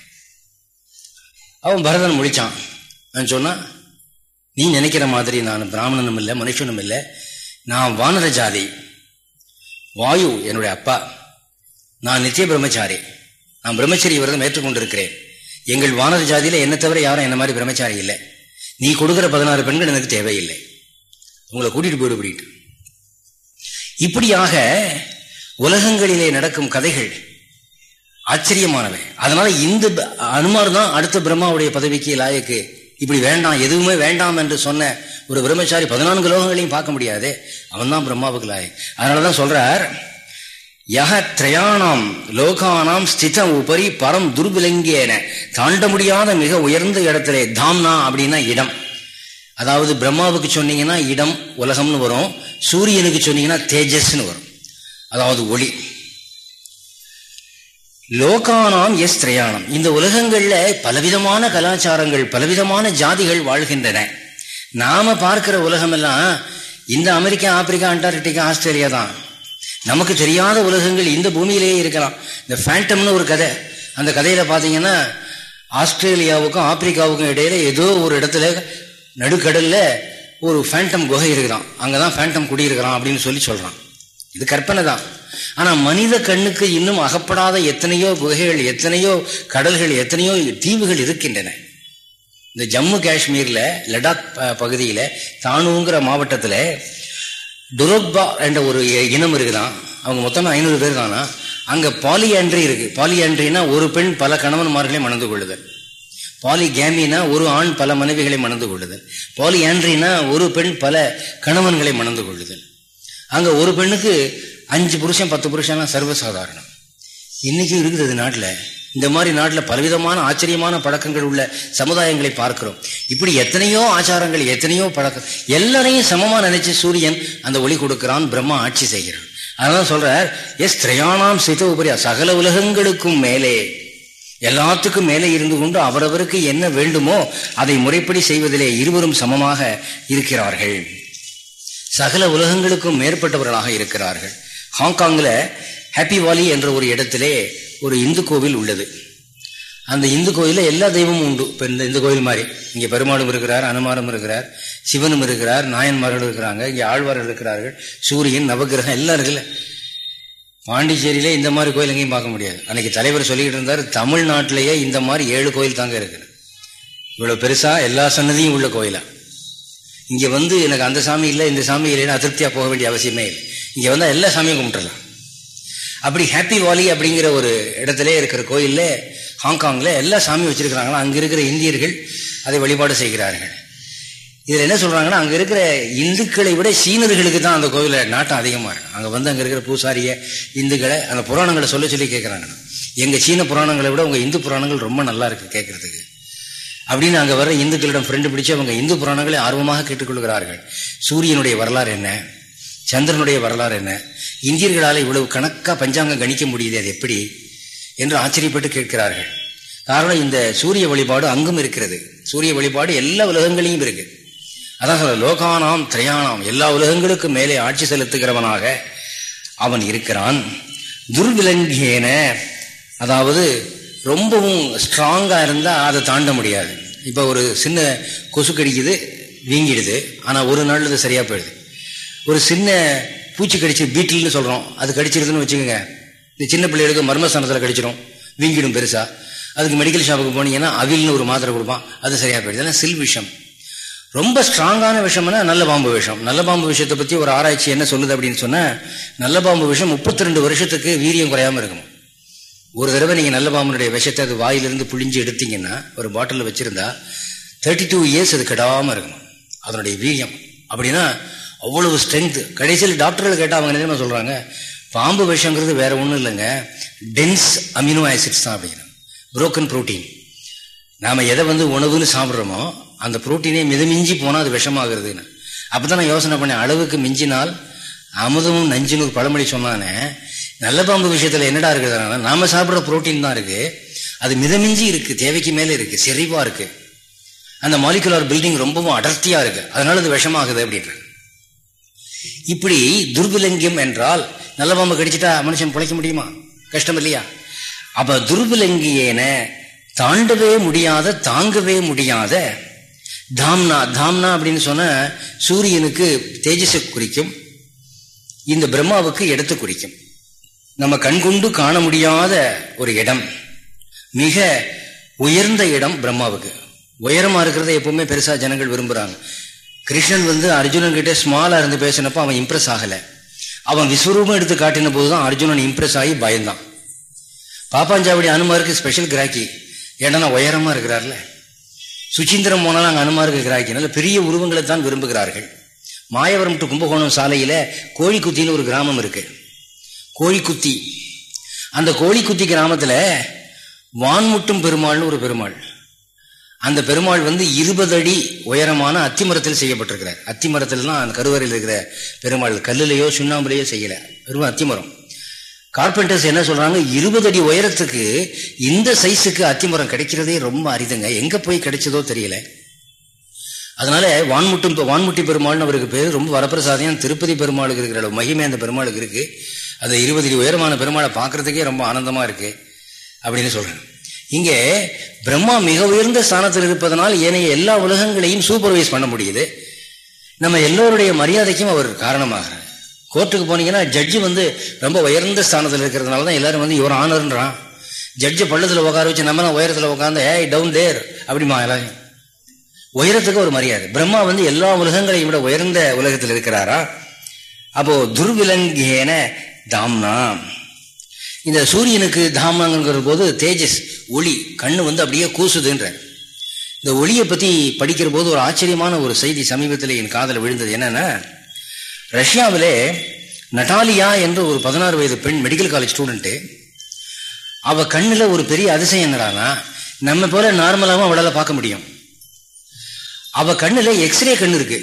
அவன் பரதன் முடித்தான் நான் சொன்னால் நீ நினைக்கிற மாதிரி நான் பிராமணனும் இல்லை மனுஷனும் இல்லை. நான் வானர ஜாதி. வாயு என்னுடைய அப்பா. நான் நித்திய பிரம்மச்சாரி. நான் பிரம்மச்சரி விரதம் ஏற்றுக்கொண்டிருக்கிறேன். எங்கள் வானர ஜாதியில் என்ன தவிர யாரும் என்ன மாதிரி பிரம்மச்சாரி இல்லை. நீ கொடுக்குற பதினாறு பெண்கள் எனக்கு தேவையில்லை. உங்களை கூட்டிகிட்டு போயிடு இப்படியாக உலகங்களிலே நடக்கும் கதைகள் ஆச்சரியமானவை. அதனால இந்த அனுமார் தான் அடுத்த பிரம்மாவுடைய பதவிக்கு லாயக்கு. இப்படி வேண்டாம் எதுவுமே வேண்டாம் என்று சொன்ன ஒரு பிரம்மச்சாரி பதினான்கு லோகங்களையும் பார்க்க முடியாது. அவன் தான் பிரம்மாவுக்கு லாயக். அதனாலதான் சொல்றார் யக திரயாணம் லோகானாம் ஸ்திதம் உபரி பரம் துர்விலங்கியன. தாண்ட முடியாத மிக உயர்ந்த இடத்திலே தாம்னா அப்படின்னா இடம். அதாவது பிரம்மாவுக்கு சொன்னீங்கன்னா இடம் உலகம்னு வரும். சூரியனுக்கு சொன்னீங்கன்னா தேஜஸ்னு வரும். அதாவது ஒளி. லோகானாம் எஸ் திரையாணம். இந்த உலகங்களில் பலவிதமான கலாச்சாரங்கள் பலவிதமான ஜாதிகள் வாழ்கின்றன. நாம பார்க்கிற உலகமெல்லாம் இந்த அமெரிக்கா ஆப்பிரிக்கா அண்டார்டிகா ஆஸ்திரேலியா தான். நமக்கு தெரியாத உலகங்கள் இந்த பூமியிலேயே இருக்கலாம். இந்த ஃபேண்டம்னு ஒரு கதை. அந்த கதையில பார்த்தீங்கன்னா ஆஸ்திரேலியாவுக்கும் ஆப்பிரிக்காவுக்கும் இடையில ஏதோ ஒரு இடத்துல நடுக்கடல்ல ஒரு ஃபேண்டம் குகை இருக்குதான் அங்கதான் ஃபேண்டம் குடியிருக்கிறான் அப்படின்னு சொல்லி சொல்றான். இது கற்பனை தான். ஆனா மனித கண்ணுக்கு இன்னும் அகப்படாத எத்தனையோ குகைகள் எத்தனையோ கடல்கள் எத்தனையோ தீவுகள் இருக்கின்றன. இந்த ஜம்மு காஷ்மீர்ல லடாக் பகுதியில தானுங்கிற மாவட்டத்துல டுரோக்பா என்ற ஒரு இனம் இருக்குதான். அவங்க மொத்தம் ஐநூறு பேர் தானா? அங்க பாலியாண்ட்ரி இருக்கு. பாலியாண்ட்ரினா ஒரு பெண் பல கணவன்மார்களை மணந்து கொள்ளுதல். பாலி கேமினா ஒரு ஆண் பல மனைவிகளை மணந்து கொள்ளுதல். பாலியாண்ட்ரினா ஒரு பெண் பல கணவன்களை மணந்து கொள்ளுதல். அங்கே ஒரு பெண்ணுக்கு அஞ்சு புருஷன் பத்து புருஷன்லாம் சர்வசாதாரணம். இன்னைக்கும் இருக்குது அது நாட்டில். இந்த மாதிரி நாட்டில் பலவிதமான ஆச்சரியமான பழக்கங்கள் உள்ள சமுதாயங்களை பார்க்கிறோம். இப்படி எத்தனையோ ஆச்சாரங்கள் எத்தனையோ பழக்கம் எல்லாரையும் சமமாக நினைச்சு சூரியன் அந்த ஒளி கொடுக்கிறான் பிரம்மா ஆட்சி செய்கிறான். அதான் சொல்றார் எஸ் திரையானாம் சித்த உபரியா சகல உலகங்களுக்கும் மேலே எல்லாத்துக்கும் மேலே இருந்து கொண்டு அவரவருக்கு என்ன வேண்டுமோ அதை முறைப்படி செய்வதிலே இருவரும் சமமாக இருக்கிறார்கள். சகல உலகங்களுக்கும் மேற்பட்டவர்களாக இருக்கிறார்கள். ஹாங்காங்கில் ஹாப்பி வாலி என்ற ஒரு இடத்திலே ஒரு இந்து கோவில் உள்ளது. அந்த இந்து கோயிலில் எல்லா தெய்வமும் உண்டு. இப்போ இந்த இந்து கோயில் மாதிரி. இங்கே பெருமாளும் இருக்கிறார் அனுமாரும் இருக்கிறார் சிவனும் இருக்கிறார் நாயன்மார்கள் இருக்கிறாங்க இங்கே ஆழ்வார்கள் இருக்கிறார்கள் சூரியன் நவகிரகம் எல்லாம் இருக்குல்ல. பாண்டிச்சேரியிலே இந்த மாதிரி கோயில் எங்கேயும் பார்க்க முடியாது. அன்னைக்கு தலைவர் சொல்லிக்கிட்டு இருந்தார் தமிழ்நாட்டிலேயே இந்த மாதிரி ஏழு கோயில் தாங்க இருக்குது. இவ்வளோ பெருசாக எல்லா சன்னதியும் உள்ள கோயிலா? இங்கே வந்து எனக்கு அந்த சாமி இல்லை இந்த சாமி இல்லைன்னு அதிருப்தியாக போக வேண்டிய அவசியமே இல்லை. இங்கே வந்தால் எல்லா சாமியும் கும்பிட்டுலாம் அப்படி ஹாப்பி வாலி அப்படிங்கிற ஒரு இடத்துல இருக்கிற கோயிலில் ஹாங்காங்கில் எல்லா சாமியும் வச்சுருக்கிறாங்களா அங்கே இருக்கிற இந்தியர்கள் அதை வழிபாடு செய்கிறார்கள். இதில் என்ன சொல்கிறாங்கன்னா அங்கே இருக்கிற இந்துக்களை விட சீனர்களுக்கு தான் அந்த கோவிலில் நாட்டம் அதிகமாக இருக்கு. அங்கே வந்து அங்கே இருக்கிற பூசாரிய இந்துக்களை அந்த புராணங்களை சொல்ல சொல்லி கேட்குறாங்க எங்கள் சீன புராணங்களை விட உங்கள் இந்து புராணங்கள் ரொம்ப நல்லா இருக்குது கேட்குறதுக்கு அப்படின்னு அங்கே வர இந்துக்களிடம் ஃப்ரெண்டு பிடிச்சு அவங்க இந்து புராணங்களை ஆர்வமாக கேட்டுக்கொள்கிறார்கள். சூரியனுடைய வரலாறு என்ன? சந்திரனுடைய வரலாறு என்ன? இந்தியர்களால் இவ்வளவு கணக்காக பஞ்சாங்கம் கணிக்க முடியுது அது எப்படி? என்று ஆச்சரியப்பட்டு கேட்கிறார்கள். காரணம் இந்த சூரிய வழிபாடு அங்கும் இருக்கிறது. சூரிய வழிபாடு எல்லா உலகங்களையும் இருக்கு. அதான் சொல்ல லோகானாம் திரையானாம் எல்லா உலகங்களுக்கும் மேலே ஆட்சி செலுத்துகிறவனாக அவன் இருக்கிறான். துர்விலங்கியன அதாவது ரொம்பவும் ஸ்ட்ராங்காக இருந்தால் அதை தாண்ட முடியாது. இப்போ ஒரு சின்ன கொசு கடிக்குது வீங்கிடுது ஆனால் ஒரு நாள் அது சரியாக போயிடுது. ஒரு சின்ன பூச்சி கடிச்சு பீட்டில்னு சொல்கிறோம் அது கடிச்சிருதுன்னு வச்சுக்கோங்க. இந்த சின்ன பிள்ளைகளுக்கு மர்மஸ்தானத்தில் கடிச்சிடும் வீங்கிடும் பெருசாக அதுக்கு மெடிக்கல் ஷாப்புக்கு போனீங்கன்னா அவில்னு ஒரு மாத்திரை கொடுப்பான் அது சரியாக போயிடுது. ஏன்னா சில் விஷம். ரொம்ப ஸ்ட்ராங்கான விஷம்னா நல்ல பாம்பு விஷம். நல்ல பாம்பு விஷயத்தை பற்றி ஒரு ஆராய்ச்சி என்ன சொல்லுது அப்படின்னு சொன்னால் நல்ல பாம்பு விஷம் முப்பத்தி ரெண்டு வருஷத்துக்கு வீரியம் குறையாமல் இருக்கும் ஒரு தடவை நீங்கள் நல்ல பாம்புனுடைய விஷத்தை அது வாயிலிருந்து புழிஞ்சு எடுத்தீங்கன்னா ஒரு பாட்டிலில் வச்சுருந்தா தேர்ட்டி டூ இயர்ஸ் அது கெடாமல் இருக்கணும். அதனுடைய வீரியம். அப்படின்னா அவ்வளவு ஸ்ட்ரென்த்து கடைசியில் டாக்டர்கள் கேட்டால் அவங்க என்ன சொல்கிறாங்க பாம்பு விஷங்கிறது வேற ஒன்றும் இல்லைங்க. டென்ஸ் அமினோ ஆசிட்ஸ் தான் அப்படிங்கிறாங்க புரோக்கன் ப்ரோட்டீன் நாம் எதை வந்து உணவுன்னு சாப்பிட்றோமோ அந்த புரோட்டீனே மிதமிஞ்சி போனால் அது விஷமாகிறதுன்னு. அப்போ தான் நான் யோசனை பண்ணேன் அளவுக்கு மிஞ்சினால் அமுதமும் நஞ்சுன்னு ஒரு பழமொழி சொன்னானே நல்ல பாம்பு விஷயத்தில் என்னடா இருக்குதுனால நாம் சாப்பிட்ற புரோட்டீன் தான் இருக்குது அது மிதமிஞ்சி இருக்குது தேவைக்கு மேலே இருக்குது செறிவாக இருக்குது அந்த மாலிகுலர் பில்டிங் ரொம்பவும் அடர்த்தியாக இருக்குது அதனால அது விஷமாகுது அப்படின்ற. இப்படி துர்விலங்கியம் என்றால் நல்ல பாம்பு கடிச்சிட்டா மனுஷன் பிழைக்க முடியுமா? கஷ்டம் இல்லையா? அப்போ துர்விலங்கியேன தாண்டவே முடியாத தாங்கவே முடியாத தாம்னா தாம்னா அப்படின்னு சொன்ன சூரியனுக்கு தேஜஸை குறிக்கும். இந்த பிரம்மாவுக்கு இடத்தை குறிக்கும். நம்ம கண்கொண்டு காண முடியாத ஒரு இடம். மிக உயர்ந்த இடம் பிரம்மாவுக்கு. உயரமா இருக்கிறத எப்பவுமே பெருசா ஜனங்கள் விரும்புறாங்க. கிருஷ்ணன் வந்து அர்ஜுனன் கிட்ட ஸ்மாலா இருந்து பேசினப்ப அவன் இம்ப்ரெஸ் ஆகல. அவன் விஸ்வரூபம் எடுத்து காட்டின போதுதான் அர்ஜுனன் இம்ப்ரெஸ் ஆகி பயந்தான். பாப்பாஞ்சாவடி அனுமாருக்கு ஸ்பெஷல் கிராக்கி. ஏன்னா உயரமா இருக்கிறார்ல. சுச்சீந்திரம் போனாலும் அங்கே அனுமாருக்கு கிராக்கி பெரிய உருவங்களை தான் விரும்புகிறார்கள். மாயவரம் டு கும்பகோணம் சாலையில் கோழிக்குத்தின்னு ஒரு கிராமம் இருக்கு. கோழிக்குத்தி. அந்த கோழிக்குத்தி கிராமத்தில் வான்முட்டும் பெருமாள்னு ஒரு பெருமாள். அந்த பெருமாள் வந்து இருபது அடி உயரமான அத்திமரத்தில் செய்யப்பட்டிருக்கிறார். அத்திமரத்தில் தான் அந்த கருவறையில் இருக்கிற பெருமாள் கல்லுலையோ சுண்ணாம்புலையோ செய்யலை. பெருமாள் அத்திமரம். கார்பெண்டர்ஸ் என்ன சொல்றாங்க? இருபது அடி உயரத்துக்கு இந்த சைஸுக்கு அத்திமரம் கிடைக்கிறதே ரொம்ப அரிதுங்க. எங்க போய் கிடைச்சதோ தெரியல. அதனால வான்முட்டும் வான்முட்டி பெருமாள்னு அவருக்கு பேர். ரொம்ப வரப்பிரசாதியம் திருப்பதி பெருமாளுக்கு இருக்கிற அளவு மகிமை அந்த பெருமாளுக்கு இருக்கு. அந்த இருபது அடி உயரமான பெருமாளை பார்க்கறதுக்கே ரொம்ப ஆனந்தமா இருக்கு அப்படின்னு சொல்றேன் இங்கே பிரம்மா மிக உயர்ந்த ஸ்தானத்தில் இருப்பதனால் ஏனைய எல்லா உலகங்களையும் சூப்பர்வைஸ் பண்ண முடியுது. நம்ம எல்லோருடைய மரியாதைக்கும் அவர் காரணமாகிறார். கோர்ட்டுக்கு போனீங்கன்னா ஜட்ஜி வந்து ரொம்ப உயர்ந்த ஸ்தானத்தில் இருக்கிறதுனால தான் எல்லாரும் வந்து இவர் ஆனர்ன்றான். ஜட்ஜு பள்ளத்தில் உட்கார வச்சு நம்ம தான் உயரத்தில் உட்காந்து ஏய் டவுன் தேர் அப்படிமா எல்லாரும் உயரத்துக்கு ஒரு மரியாதை. பிரம்மா வந்து எல்லா உலகங்களையும் விட உயர்ந்த உலகத்தில் இருக்கிறாரா? அப்போ துர்விலங்கேன தாம்னா இந்த சூரியனுக்கு தாமங்கிற போது தேஜஸ் ஒளி கண்ணு வந்து அப்படியே கூசுதுன்ற. இந்த ஒளியை பற்றி படிக்கிற போது ஒரு ஆச்சரியமான ஒரு செய்தி சமீபத்தில் என் காதல் விழுந்தது என்னன்னா ரஷ்யாவிலே நட்டாலியா என்ற ஒரு பதினாறு வயது பெண் மெடிக்கல் காலேஜ் ஸ்டூடெண்ட்டு அவள் கண்ணில் ஒரு பெரிய அதிசயம் என்னடானா நம்ம போல நார்மலாகவும் அவளால் பார்க்க முடியும். அவள் கண்ணில் எக்ஸ்ரே கண் இருக்கு.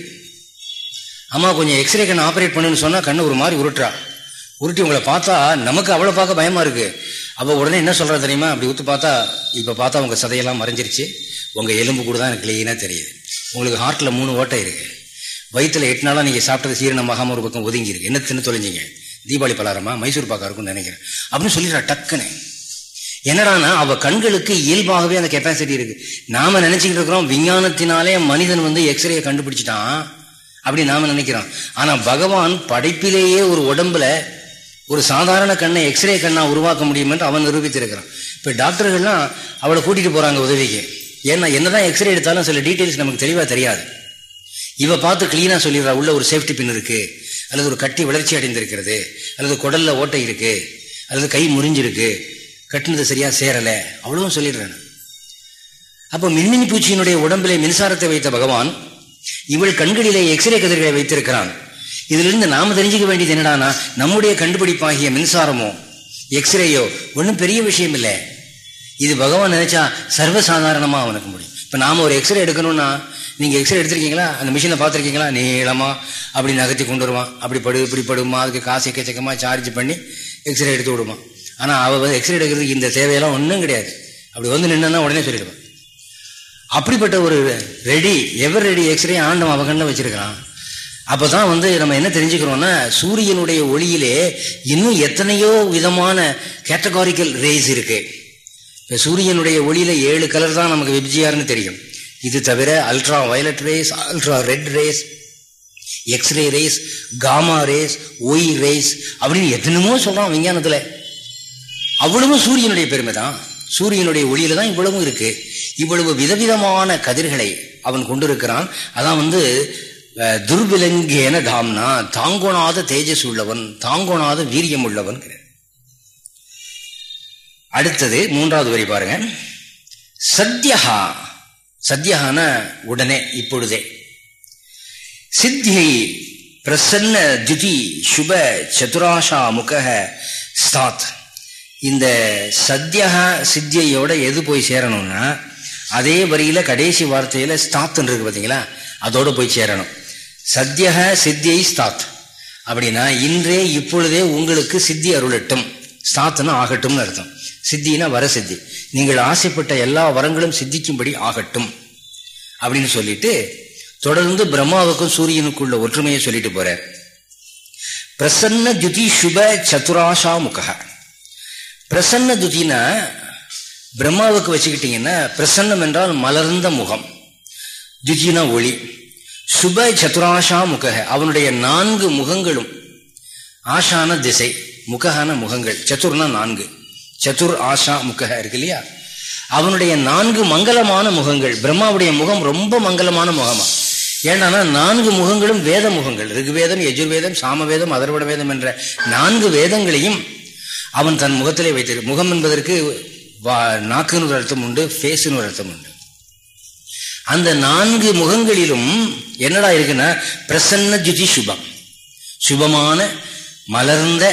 அம்மா கொஞ்சம் எக்ஸ்ரே கண் ஆப்ரேட் பண்ணுன்னு சொன்னால் கண்ணை ஒரு மாதிரி உருட்டுறா. உருட்டி உங்களை பார்த்தா நமக்கு அவ்வளோ பார்க்க பயமாக இருக்குது அவள் உடனே என்ன சொல்கிறா தெரியுமா? அப்படி ஊற்று பார்த்தா இப்போ பார்த்தா உங்கள் சதையெல்லாம் மறைஞ்சிருச்சு. உங்கள் எலும்பு கூட தான் எனக்கு க்ளீனாக தெரியுது. உங்களுக்கு ஹார்ட்டில் மூணு ஓட்டை இருக்குது வயிற்றுல எட்டு நாளாக நீங்கள் சாப்பிட்டது சீரணமாகாமல் ஒரு பக்கம் ஒதுங்கி இருக்கு. என்ன தின்னு தொலைஞ்சிங்க தீபாவளி பலாரமா மைசூர் பாக்கா இருக்கும்னு நினைக்கிறேன். அப்படின்னு சொல்லிடுறா டக்குன்னு. என்னடானா அவ கண்களுக்கு இயல்பாகவே அந்த கெப்பாசிட்டி இருக்கு. நாம நினைச்சுக்கிட்டு இருக்கிறோம் விஞ்ஞானத்தினாலே மனிதன் வந்து எக்ஸ்ரேயை கண்டுபிடிச்சிட்டான் அப்படி நாம நினைக்கிறோம். ஆனா பகவான் படைப்பிலேயே ஒரு உடம்புல ஒரு சாதாரண கண்ணை எக்ஸ்ரே கண்ணா உருவாக்க முடியும் என்று அவன் நிரூபித்திருக்கிறான். இப்போ டாக்டர்கள்லாம் அவளை கூட்டிட்டு போறாங்க உதவிக்கு. ஏன்னா என்னதான் எக்ஸ்ரே எடுத்தாலும் சில டீட்டெயில்ஸ் நமக்கு தெளிவாக தெரியாது. இவ பார்த்து கிளீனா சொல்லிடுறா. உள்ள ஒரு சேஃப்டி பின் இருக்கு. அல்லது ஒரு கட்டி வளர்ச்சி அடைந்திருக்கிறது. அல்லது குடல்ல ஓட்டை இருக்கு. அல்லது கை முறிஞ்சிருக்கு. கட்டினது சரியா சேரல. அவ்வளவும் சொல்லிடுறேன் அப்போ மின்மினி பூச்சியினுடைய உடம்பிலே மின்சாரத்தை வைத்த பகவான் இவள் கண்களிலே எக்ஸ்ரே கதிர்களை வைத்திருக்கிறான். இதிலிருந்து நாம தெரிஞ்சுக்க வேண்டியது என்னடானா நம்முடைய கண்டுபிடிப்பாகிய மின்சாரமோ எக்ஸ்ரேயோ ஒன்றும் பெரிய விஷயம் இல்லை. இது பகவான் நினைச்சா சர்வசாதாரணமாக அவனுக்கு முடியும். இப்போ நாம ஒரு எக்ஸ்ரே எடுக்கணும்னா நீங்கள் எக்ஸ்ரே எடுத்திருக்கீங்களா? அந்த மிஷினை பார்த்துருக்கீங்களா? நீளமாக அப்படி நகர்த்தி கொண்டு வருவான். அப்படி படு இப்படி படுமா அதுக்கு காசு எக்கச்சக்கமாக சார்ஜ் பண்ணி எக்ஸ்ரே எடுத்து விடுவான். ஆனால் அவள் எக்ஸ்ரே எடுக்கிறதுக்கு இந்த தேவையெல்லாம் ஒன்றும் கிடையாது. அப்படி வந்து நின்னா உடனே சொல்லிடுவான். அப்படிப்பட்ட ஒரு ரெடி எவர் ரெடி எக்ஸ்ரே ஆண்டம் வச்சுருக்கிறான் வச்சிருக்கிறான். அப்பதான் வந்து நம்ம என்ன தெரிஞ்சுக்கிறோம்னா சூரியனுடைய ஒளியிலே இன்னும் எத்தனையோ விதமான கேட்டகாரிக்கல் ரேஸ் இருக்குது இப்போ சூரியனுடைய ஒளியில் ஏழு கலர் தான் நமக்கு விப்ஜிஆர்னு தெரியும். இது தவிர ultra violet rays ultra red rays x-ray rays gamma rays Y rays அப்படின்னு எத்தனமோ சொல்கிறான் விஞ்ஞானத்தில். அவ்வளவும் சூரியனுடைய பெருமை தான். சூரியனுடைய ஒளியில தான் இவ்வளவும் இருக்கு. இவ்வளவு விதவிதமான கதிர்களை அவன் கொண்டிருக்கிறான். அதான் வந்து துர்விலங்கேன தாம்னா தாங்கோணாத தேஜஸ் உள்ளவன் தாங்கோணாத வீரியம் உள்ளவன் அடுத்தது மூன்றாவது வரி பாருங்க. சத்யஹா சத்தியகான உடனே இப்பொழுதே. சித்தியை பிரசன்ன துதி சுப சதுராஷா முக ஸ்தாத். இந்த சத்யஹா சித்தியோட எது போய் சேரணும்னா அதே வரியில கடைசி வார்த்தையில ஸ்தாத்துன்னு இருக்கு பார்த்தீங்களா அதோட போய் சேரணும். சத்தியக சித்தியை ஸ்தாத். அப்படின்னா இன்றே இப்பொழுதே உங்களுக்கு சித்தி அருளட்டும். ஸ்தாத்துன்னு ஆகட்டும்னு அர்த்தம். சித்தினா வர சித்தி. நீங்கள் ஆசைப்பட்ட எல்லா வரங்களும் சித்திக்கும்படி ஆகட்டும். அப்படின்னு சொல்லிட்டு தொடர்ந்து பிரம்மாவுக்கும் சூரியனுக்குள்ள ஒற்றுமையை சொல்லிட்டு போறார். பிரசன்ன துதி சுப சதுராஷா முக பிரசன்ன துதினா பிரம்மாவுக்கு வச்சுக்கிட்டீங்கன்னா பிரசன்னம் என்றால் மலர்ந்த முகம். துதினா ஒளி. சுப சதுராஷா முக அவனுடைய நான்கு முகங்களும் ஆஷான திசை முககான முகங்கள். சத்துர்னா நான்கு. சதுர் ஆஷா முக இருக்கு இல்லையா? அவனுடைய நான்கு மங்களமான முகங்கள் பிரம்மாவுடைய முகம் ரொம்ப மங்களமான முகமா? ஏன்னா நான்கு முகங்களும் வேத முகங்கள். ரிகுவேதம் எஜுர்வேதம் சாமவேதம் அதர்வட வேதம் என்ற நான்கு வேதங்களையும் அவன் தன் முகத்திலே வைத்திரு முகம் என்பதற்கு நாக்குன்னு ஒரு அர்த்தம் உண்டு ஃபேஸ்னு ஒரு அர்த்தம் உண்டு. அந்த நான்கு முகங்களிலும் என்னடா இருக்குன்னா பிரசன்ன ஜுதி சுபம். சுபமான மலர்ந்த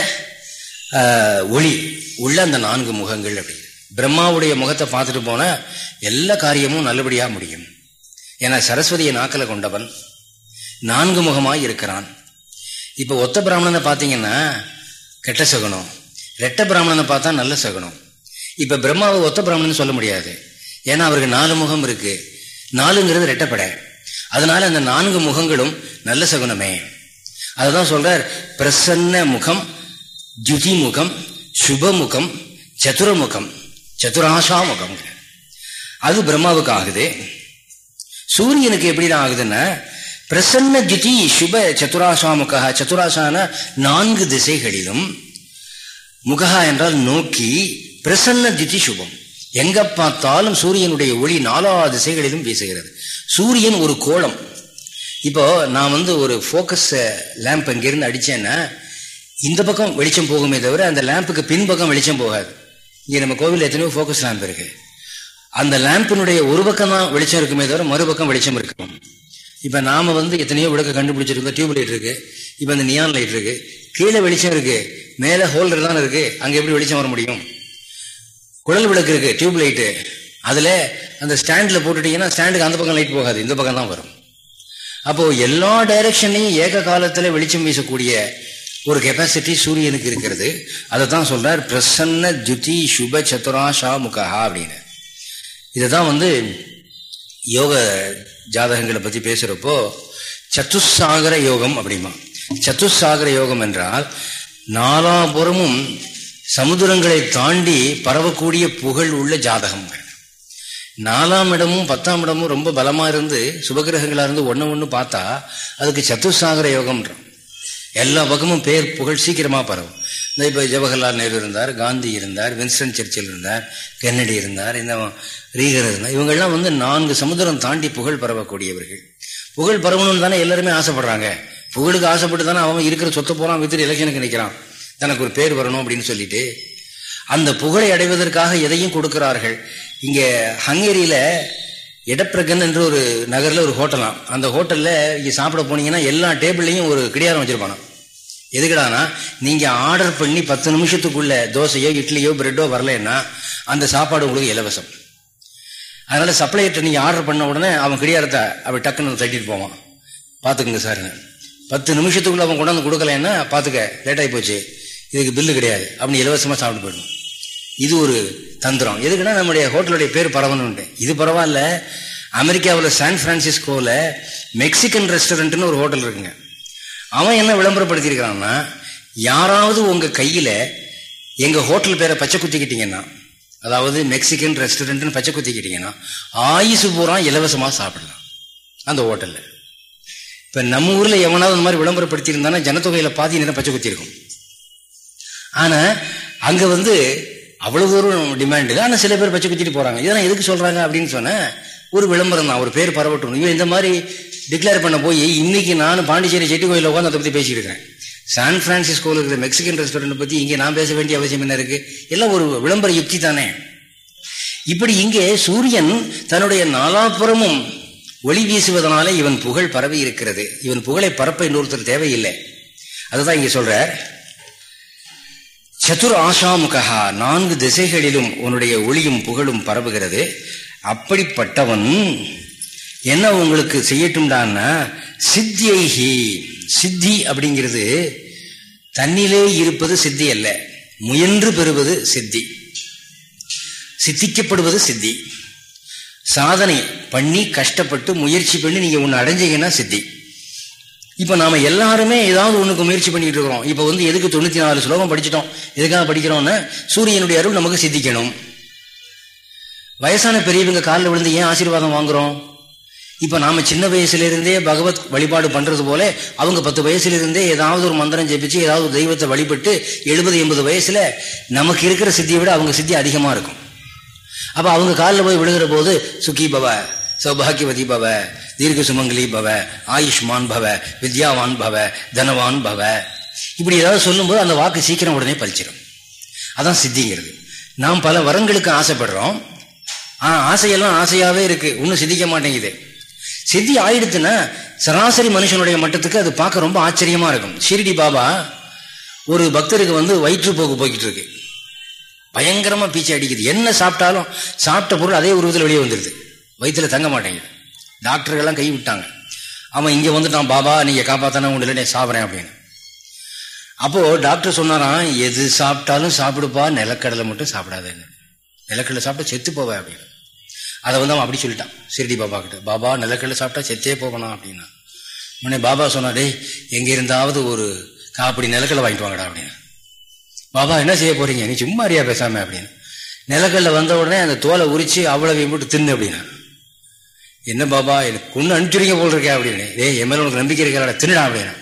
ஒளி உள்ள அந்த நான்கு முகங்கள் அப்படி. பிரம்மாவுடைய முகத்தை பார்த்துட்டு போனா எல்லா காரியமும் நல்லபடியா முடியும். ஏன்னா சரஸ்வதியை நாக்கில் கொண்டவன் நான்கு முகமாய் இருக்கிறான். இப்ப ஒத்த பிராமணனை பார்த்தீங்கன்னா கெட்ட சகுனம் ரெட்ட பிராமணனை பார்த்தா நல்ல சகுனம். இப்ப பிரம்மாவை ஒத்த பிராமணன் சொல்ல முடியாது. ஏன்னா அவருக்கு நாலு முகம் இருக்கு. நாலுங்கிறது ரெட்டப்படை. அதனால அந்த நான்கு முகங்களும் நல்ல சகுனமே. அதுதான் சொல்றார் பிரசன்ன முகம் ஜுதி முகம் சுபமுகம் சதுரமுகம் சதுராசாமுகம் அது பிரம்மாவுக்கு ஆகுது சூரியனுக்கு எப்படிதான் ஆகுதுன்னா பிரசன்ன ஜுதி சுப சதுராசாமுக சதுராசான நான்கு திசைகளிலும் முகா என்றால் நோக்கி பிரசன்ன திதி சுபம் எங்க பார்த்தாலும் சூரியனுடைய ஒளி நாலா திசைகளிலும் வீசுகிறது சூரியன் ஒரு கோலம் இப்போ நான் வந்து ஒரு ஃபோக்கஸ் லேம்ப் இங்கிருந்து அடித்தேன்னா இந்த பக்கம் வெளிச்சம் போகுமே தவிர அந்த லேம்புக்கு பின்பக்கம் வெளிச்சம் போகாது. இங்கே நம்ம கோவிலில் எத்தனையோ ஃபோக்கஸ் லேம்ப் இருக்கு. அந்த லேம்பினுடைய ஒரு பக்கம் தான் வெளிச்சம் இருக்குமே தவிர மறுபக்கம் வெளிச்சம் இருக்கும் இப்போ நாம் வந்து எத்தனையோ விளக்க கண்டுபிடிச்சிருக்கோம் டியூப் லைட் இருக்கு. இப்போ அந்த நியான் லைட் இருக்கு. கீழே வெளிச்சம் இருக்கு. மேலே ஹோல்டர் தான் இருக்கு. அங்கே எப்படி வெளிச்சம் வர முடியும்? குழல் விளக்கு இருக்கு டியூப் லைட்டு அதில் அந்த ஸ்டாண்டில் போட்டுட்டீங்கன்னா ஸ்டாண்டுக்கு அந்த பக்கம் லைட் போகாது. இந்த பக்கம் தான் வரும். அப்போ எல்லா டைரக்ஷன்லையும் ஏக காலத்தில் வெளிச்சம் வீசக்கூடிய ஒரு கெப்பாசிட்டி சூரியனுக்கு இருக்கிறது. அதை தான் சொல்றார் பிரசன்ன ஜுதி சுப சத்துரா ஷா முகஹா அப்படின்னு. இதை தான் வந்து யோக ஜாதகங்களை பற்றி பேசுகிறப்போ சத்துசாகர யோகம் அப்படிமா. சத்துசாகர யோகம் என்றால் நாலாபுறமும் சமுதிரங்களை தாண்டி பரவக்கூடிய புகழ் உள்ள ஜாதகம். நாலாம் இடமும் பத்தாம் இடமும் ரொம்ப பலமாக இருந்து சுபகிரகங்களாக இருந்து ஒன்று ஒன்று பார்த்தா அதுக்கு சத்துசாகர யோகம்ன்றோம் எல்லா பக்கமும் பேர் புகழ் சீக்கிரமாக பரவும். இந்த இப்போ ஜவஹர்லால் நேரு இருந்தார் காந்தி இருந்தார் வின்ஸ்டன் சர்ச்சில் இருந்தார் கென்னடி இருந்தார் இந்த ரீகர் இருந்தார். இவங்கெல்லாம் வந்து நான்கு சமுதிரம் தாண்டி புகழ் பரவக்கூடியவர்கள். புகழ் பரவணும்னு தானே எல்லாருமே ஆசைப்படுறாங்க. புகழுக்கு ஆசைப்பட்டு தானே அவன் இருக்கிற சொத்தை போகிறான் வித்துட்டு எலெக்ஷனுக்கு நிற்கிறான் தனக்கு ஒரு பேர் வரணும் அப்படின்னு சொல்லிட்டு. அந்த புகழை அடைவதற்காக எதையும் கொடுக்கிறார்கள். இங்கே ஹங்கேரியில இடப்பிரகன் என்று ஒரு நகரில் ஒரு ஹோட்டலாம் அந்த ஹோட்டலில் நீங்கள் சாப்பிட போனீங்கன்னா எல்லா டேபிள்லையும் ஒரு கிடையாரம் வச்சிருப்பானா எதுக்கடானா நீங்கள் ஆர்டர் பண்ணி பத்து நிமிஷத்துக்குள்ள தோசையோ இட்லியோ பிரெட்டோ வரலன்னா அந்த சாப்பாடு உங்களுக்கு இலவசம். அதனால் சப்ளையர்கிட்ட நீங்கள் ஆர்டர் பண்ண உடனே அவன் கிடையாரத்தை அப்படி டக்குன்னு தட்டிட்டு போவான். பார்த்துக்குங்க சார். பத்து நிமிஷத்துக்குள்ளே அவன் கொண்டாந்து கொடுக்கலன்னா பார்த்துக்க லேட்டாகி போச்சு. இதுக்கு பில்லு கிடையாது. அப்படின்னு இலவசமாக சாப்பிட்டு போயிடணும். இது ஒரு தந்திரம். எதுக்குன்னா நம்முடைய ஹோட்டலுடைய பேர் பரவணும்ட்டு இது பரவாயில்ல. அமெரிக்காவில் சான் பிரான்சிஸ்கோவில் மெக்சிகன் ரெஸ்டாரண்ட்னு ஒரு ஹோட்டல் இருக்குங்க. அவன் என்ன விளம்பரப்படுத்தியிருக்கிறான்னா யாராவது உங்கள் கையில் எங்கள் ஹோட்டல் பேரை பச்சை குத்திக்கிட்டீங்கன்னா அதாவது மெக்சிகன் ரெஸ்டாரண்ட்னு பச்சை குத்திக்கிட்டீங்கன்னா ஆயுசு பூரா இலவசமாக சாப்பிடலாம் அந்த ஹோட்டலில். இப்போ நம்ம ஊரில் எவனாவது இந்த மாதிரி விளம்பரப்படுத்தியிருந்தானா ஜனத்தொகையில் பாதி நேரம் பச்சை குத்தி இருக்கும் அங்கே வந்து அவ்வளவு தூரம் டிமாண்ட் ஆனா சில பேர் பச்சை குத்திட்டு போறாங்க. இதெல்லாம் எதுக்கு சொல்றாங்க அப்படின்னு சொன்ன ஒரு விளம்பரம் தான். ஒரு பேர் பரவட்டும். இவன் இந்த மாதிரி டிக்ளேர் பண்ண போய் இன்னைக்கு நான் பாண்டிச்சேரி செட்டி கோயில உட்காந்து அதை பத்தி பேசிட்டு இருக்கேன் சான் பிரான்சிஸ்கோல இருக்கிற மெக்சிகன் ரெஸ்டாரண்ட் பத்தி இங்க நான் பேச வேண்டிய அவசியம் என்ன இருக்கு? எல்லாம் ஒரு விளம்பர யுக்தி தானே. இப்படி இங்கே சூரியன் தன்னுடைய நாலாபுறமும் ஒளி வீசுவதனால இவன் புகழ் பரவி இருக்கிறது. இவன் புகழை பரப்ப இன்னொருத்தர் தேவையில்லை. அதுதான் இங்க சொல்ற சதுர் ஆசாமுகா நான்கு திசைகளிலும் உன்னுடைய ஒளியும் புகழும் பரவுகிறது. அப்படிப்பட்டவன் என்ன உங்களுக்கு செய்யட்டும்டான்னா சித்தியைகி சித்தி அப்படிங்கிறது தன்னிலே இருப்பது சித்தி அல்ல. முயன்று பெறுவது சித்தி. சித்திக்கப்படுவது சித்தி. சாதனை பண்ணி கஷ்டப்பட்டு முயற்சி பண்ணி நீங்க ஒன்று அடைஞ்சீங்கன்னா சித்தி. இப்போ நாம எல்லாருமே ஏதாவது ஒன்றுக்கு முயற்சி பண்ணிட்டு இருக்கிறோம். இப்போ வந்து எதுக்கு தொண்ணூற்றி நாலு ஸ்லோகம் படிச்சிட்டோம்? எதுக்காக படிக்கிறோம்னா சூரியனுடைய அருள் நமக்கு சித்திக்கணும். வயசான பெரியவங்க காலில் விழுந்து ஏன் ஆசீர்வாதம் வாங்குறோம்? இப்போ நாம சின்ன வயசுலேருந்தே பகவத் வழிபாடு பண்ணுறது போல அவங்க பத்து வயசுலேருந்தே ஏதாவது ஒரு மந்திரம் ஜெபிச்சு ஏதாவது ஒரு தெய்வத்தை வழிபட்டு எழுபது எண்பது வயசில் நமக்கு இருக்கிற சித்தியை விட அவங்க சித்தி அதிகமாக இருக்கும். அப்போ அவங்க காலில் போய் விழுகிற போது சுக்கி பவா சௌபாகியவதி பவ தீர்க்க சுமங்கலி பவ ஆயுஷ்மான் பவ வித்யாவான் பவ தனவான் பவ. இப்படி ஏதாவது சொல்லும்போது அந்த வாக்கு சீக்கிரம் உடனே பலிச்சிடும் அதான் சித்திங்கிறது. நாம் பல வரங்களுக்கு ஆசைப்படுறோம். ஆனால் ஆசையெல்லாம் ஆசையாகவே இருக்கு. ஒன்றும் சித்திக்க மாட்டேங்குது. சித்தி ஆயிடுத்துன்னா சராசரி மனுஷனுடைய மட்டத்துக்கு அது பார்க்க ரொம்ப ஆச்சரியமா இருக்கும். ஷிரிடி பாபா ஒரு பக்தருக்கு வந்து வயிற்றுப்போக்கு போய்கிட்டு இருக்கு. பயங்கரமா பீச்சை அடிக்குது. என்ன சாப்பிட்டாலும் சாப்பிட்ட பொருள் அதே உருவத்தில் வெளியே வந்துடுது வயிற்றுல தங்க மாட்டேங்குது டாக்டர்கள்லாம் கை விட்டாங்க. அவன் இங்கே வந்துட்டான் பாபா நீங்கள் காப்பாத்தானே உண்டு இல்லை சாப்பிட்றேன் அப்படின்னு. அப்போது டாக்டர் சொன்னாராம் எது சாப்பிட்டாலும் சாப்பிடுப்பா நிலக்கடலை மட்டும் சாப்பிடாதேன்னு. நிலக்கடலை சாப்பிட்டா செத்து போவேன் அப்படின்னு. அதை வந்து அவன் அப்படி சொல்லிட்டான். சிறுடி பாபா கிட்ட பாபா நிலக்கடலை சாப்பிட்டா செத்தே போவனா அப்படின்னா. உடனே பாபா சொன்னாரே எங்கே இருந்தாவது ஒரு காப்படி நிலக்கடலை வாங்கிட்டு வாங்கடா அப்படின்னு. பாபா என்ன செய்ய போறீங்க? நீ சும்மா அறியா பேசாம அப்படின்னு. நிலக்கல்ல வந்த உடனே அந்த தோலை உரிச்சு அவ்வளவு போட்டு தின்னு அப்படின்னா. என்ன பாபா எனக்கு கொண்டு அனுப்பிச்சுறீங்க போல் இருக்கே அப்படின்னு. ஏய் என் மேலே உனக்கு நம்பிக்கை இருக்கிறாட திருடா அப்படின்னு.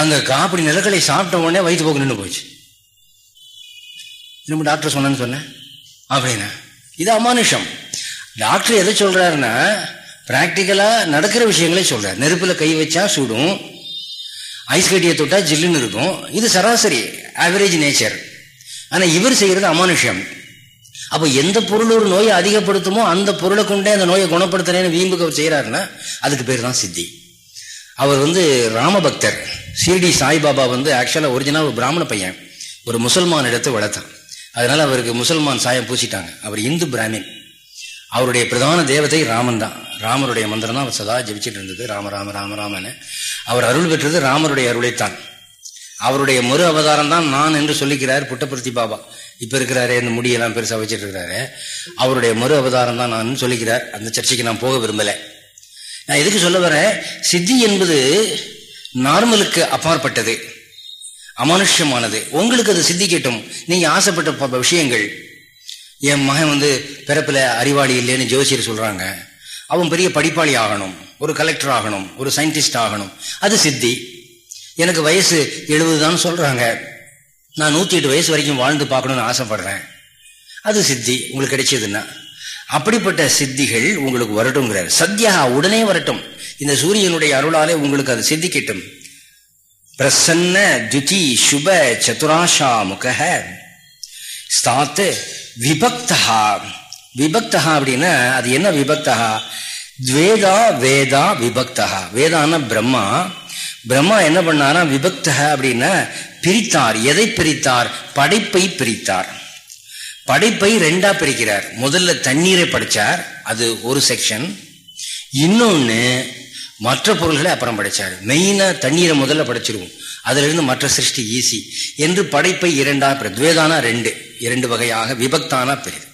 அங்கே காப்படி நிலக்கடலை சாப்பிட்ட உடனே வயிற்று போக்கு நின்று போச்சு. நம்ம டாக்டர் சொன்னேன்னு சொன்னேன். அப்படின்னா இது அமானுஷம். டாக்டர் எதை சொல்கிறாருன்னா ப்ராக்டிக்கலாக நடக்கிற விஷயங்களே சொல்கிறார் நெருப்பில் கை வச்சா சுடும் ஐஸ் கட்டியை தொட்டால் ஜில்லுன்னு இருக்கும். இது சராசரி ஆவரேஜ் நேச்சர் ஆனால் இவர் செய்கிறது அமானுஷம். அப்போ எந்த பொருள் ஒரு நோயை அதிகப்படுத்துமோ அந்த பொருளை கொண்டே அந்த நோயை குணப்படுத்துறேன்னு வீம்புக்கு அவர் அதுக்கு பேர் தான் சித்தி. அவர் வந்து ராமபக்தர். ஷீர்டி சாய்பாபா வந்து ஆக்சுவலாக ஒரிஜினல் ஒரு பிராமண பையன். ஒரு முசல்மான் இடத்தை வளர்த்தார் அதனால அவருக்கு முசல்மான் சாயம் பூசிட்டாங்க. அவர் இந்து பிராமின். அவருடைய பிரதான தேவதை ராமன் தான். ராமருடைய மந்திரம் தான் அவர் சதா ஜபிச்சுட்டு இருந்தது. ராம ராம ராம ராமன்னு. அவர் அருள் பெற்றது ராமருடைய அருளைத்தான். அவருடைய மறு அவதாரம் தான் நான் என்று சொல்லிக்கிறார் புட்டபர்த்தி பாபா. இப்ப இருக்கிறாரு இந்த முடியெல்லாம் பெருசா வச்சுட்டு இருக்கிறாரு. அவருடைய மறு அவதாரம் தான் நான் சொல்லிக்கிறார். அந்த சர்ச்சைக்கு நான் போக விரும்பல. நான் எதுக்கு சொல்ல வரேன்? சித்தி என்பது நார்மலுக்கு அப்பாற்பட்டது. அமானுஷ்யமானது. உங்களுக்கு அது சித்திக்கட்டும் நீங்க ஆசைப்பட்ட விஷயங்கள். என் மகன் வந்து பிறப்பில் அறிவாளி இல்லைன்னு ஜோசியர் சொல்றாங்க. அவன் பெரிய படிப்பாளி ஆகணும். ஒரு கலெக்டர் ஆகணும். ஒரு சயின்டிஸ்ட் ஆகணும். அது சித்தி. எனக்கு வயசு எழுபது தான் சொல்றாங்க. நான் நூத்தி எட்டு வயசு வரைக்கும் வாழ்ந்து பார்க்கணும்னு ஆசைப்படுறேன். அது சித்தி உங்களுக்கு கிடைச்சதுன்னா. அப்படிப்பட்ட சித்திகள் உங்களுக்கு வரட்டும்ங்கிறார். சத்யா உடனே வரட்டும். இந்த சூரியனுடைய அருளாலே உங்களுக்கு அது சித்திக்கட்டும். பிரசன்ன துதி சுப சதுராஷா முக ஸ்தாத்து விபக்தா விபக்தா அப்படின்னா அது என்ன விபக்தா துவேதா வேதா விபக்தா வேதான பிரம்மா. பிரம்மா என்ன பண்ணாரா விபக்த அப்படின்னா பிரித்தார். எதை பிரித்தார்? படைப்பை பிரித்தார். படைப்பை ரெண்டா பிரிக்கிறார். முதல்ல தண்ணீரை படித்தார் அது ஒரு செக்ஷன் இன்னொன்று மற்ற பொருள்களை அப்புறம் படைச்சார். மெயினாக தண்ணீரை முதல்ல படிச்சிருவோம். அதிலிருந்து மற்ற சிருஷ்டி ஈஸி என்று படைப்பை இரண்டா துவேதானா ரெண்டு. இரண்டு வகையாக விபக்தானா பெரியது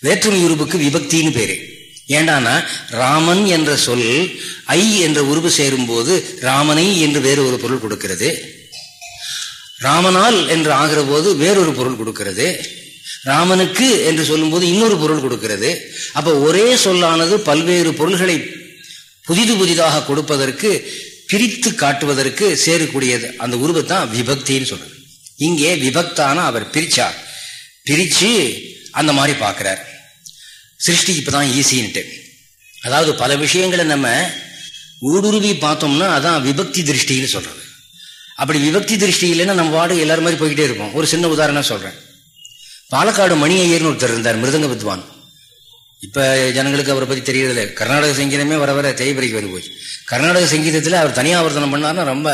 வேற்றுமை உருவுக்கு விபக்தின்னு பேரு. ஏண்டானா? ராமன் என்ற சொல் ஐ என்ற உருவு சேரும் போது ராமனை என்று வேறு ஒரு பொருள் கொடுக்கிறது. ராமனால் என்று ஆகிற போது வேறொரு பொருள் கொடுக்கிறது. ராமனுக்கு என்று சொல்லும்போது இன்னொரு பொருள் கொடுக்கிறது. அப்ப ஒரே சொல்லானது பல்வேறு பொருள்களை புதிது புதிதாக கொடுப்பதற்கு பிரித்து காட்டுவதற்கு சேரக்கூடியது. அந்த உருவத்தான் விபக்தின்னு சொல்றது. இங்கே விபக்தான அவர் பிரிச்சார். பிரிச்சு அந்த மாதிரி பார்க்கிறார். சிருஷ்டி இப்பதான் ஈஸின்ட்டு அதாவது பல விஷயங்களை நம்ம ஊடுருவி பார்த்தோம்னா அதான் விபக்தி திருஷ்டின்னு சொல்றது. அப்படி விபக்தி திருஷ்டி இல்லைன்னா நம்ம வாடகை எல்லாரும் மாதிரி போய்கிட்டே இருப்போம் ஒரு சின்ன உதாரணம் சொல்கிறேன் பாலக்காடு மணி ஐயர்னு ஒருத்தர் இருந்தார் மிருதங்க வித்வான். இப்போ ஜனங்களுக்கு அவரை பற்றி தெரியறதில்ல. கர்நாடக சங்கீதமே வர வர தேய்பறிக்கு வந்து போச்சு. கர்நாடக சங்கீதத்தில் அவர் தனியாவர்த்தனம் பண்ணார்னா ரொம்ப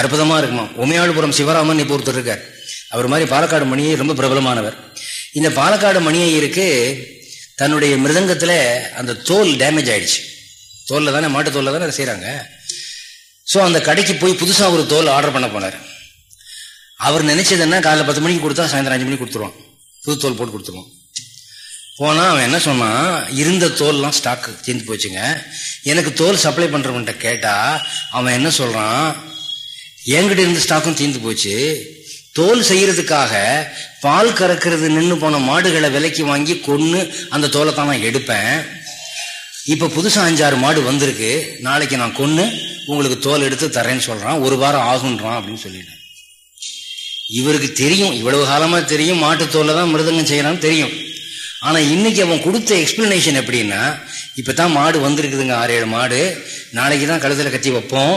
அற்புதமாக இருக்குமா உமையாளுபுரம் சிவராமன் இப்போ ஒருத்தர் இருக்கார். அவர் மாதிரி பாலக்காடு மணியை ரொம்ப பிரபலமானவர். இந்த பாலக்காடு மணியையருக்கு தன்னுடைய மிருதங்கத்தில் அந்த தோல் டேமேஜ் ஆயிடுச்சு. தோலில் தானே மாட்டு தோலில் தானே செய்கிறாங்க ஸோ அந்த கடைக்கு போய் புதுசாக ஒரு தோல் ஆர்டர் பண்ண போனார். அவர் நினைச்சது என்ன? காலைல பத்து மணிக்கு கொடுத்தா சாயந்தரம் அஞ்சு மணிக்கு கொடுத்துருவான். புது தோல் போட்டு கொடுத்துருவோம் போனால் அவன் என்ன சொன்னான்? இருந்த தோல்லாம் ஸ்டாக்கு தீர்ந்து போச்சுங்க. எனக்கு தோல் சப்ளை பண்ணுறவன்ட்ட கேட்டால் அவன் என்ன சொல்கிறான் என்கிட்ட இருந்து ஸ்டாக்கும் தீர்ந்து போச்சு. தோல் செய்யறதுக்காக பால் கறக்கிறது நின்று போன மாடுகளை விலைக்கு வாங்கி கொன்று அந்த தோலை தான் நான் எடுப்பேன். இப்போ புதுசாக அஞ்சாறு மாடு வந்திருக்கு. நாளைக்கு நான் கொன்று உங்களுக்கு தோல் எடுத்து தரேன்னு சொல்கிறான் ஒரு வாரம் ஆகுன்றான் அப்படின்னு சொல்லிட்டான் இவருக்கு தெரியும் இவ்வளவு காலமாக தெரியும் மாட்டுத்தோலை தான் மிருதங்கம் செய்கிறான்னு தெரியும். ஆனால் இன்னைக்கு அவன் கொடுத்த எக்ஸ்பிளனேஷன் எப்படின்னா இப்போ தான் மாடு வந்திருக்குதுங்க ஆறு ஏழு மாடு. நாளைக்கு தான் கழுத்தில் கட்டி வைப்போம்.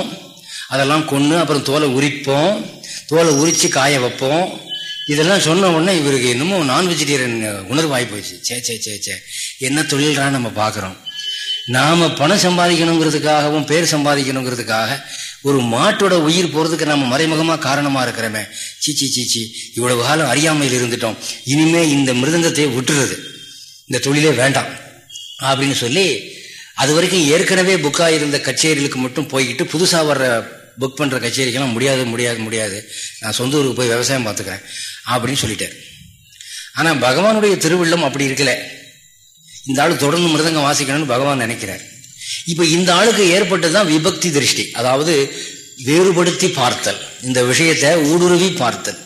அதெல்லாம் கொன்று அப்புறம் தோலை உரிப்போம். தோலை உரித்து காய வைப்போம். இதெல்லாம் சொன்ன உடனே இவருக்கு இன்னமும் நான் வெஜிடேரியன் உணர்வு ஆகி போயிடுச்சு சே சே சே சே. என்ன தொழில்றான்னு நம்ம பார்க்குறோம் நாம பணம் சம்பாதிக்கணுங்கிறதுக்காகவும் பேர் சம்பாதிக்கணுங்கிறதுக்காக ஒரு மாட்டோட உயிர் போறதுக்கு நம்ம மறைமுகமா காரணமா இருக்கிறோமே. சீச்சி சீச்சி இவ்வளவு காலம் அறியாமையில் இருந்துட்டோம். இனிமே இந்த மிருதங்கத்தை விட்டுறது. இந்த தொழிலே வேண்டாம். அப்படின்னு சொல்லி அது வரைக்கும் ஏற்கனவே புக்காக இருந்த கச்சேரிகளுக்கு மட்டும் போய்கிட்டு புதுசாக வர்ற புக் பண்ணுற கச்சேரிக்கெல்லாம் முடியாது முடியாது முடியாது. நான் சொந்த ஊருக்கு போய் விவசாயம் பார்த்துக்கிறேன். அப்படின்னு சொல்லிட்டார். ஆனால் பகவானுடைய திருவிழம் அப்படி இருக்கலை. இந்த ஆள் தொடர்ந்து மிருதங்கம் வாசிக்கணும்னு பகவான் நினைக்கிறார். இப்போ இந்த ஆளுக்கு ஏற்பட்டதுதான் விபக்தி திருஷ்டி. அதாவது வேறுபடுத்தி பார்த்தல். இந்த விஷயத்தை ஊடுருவி பார்த்தல்.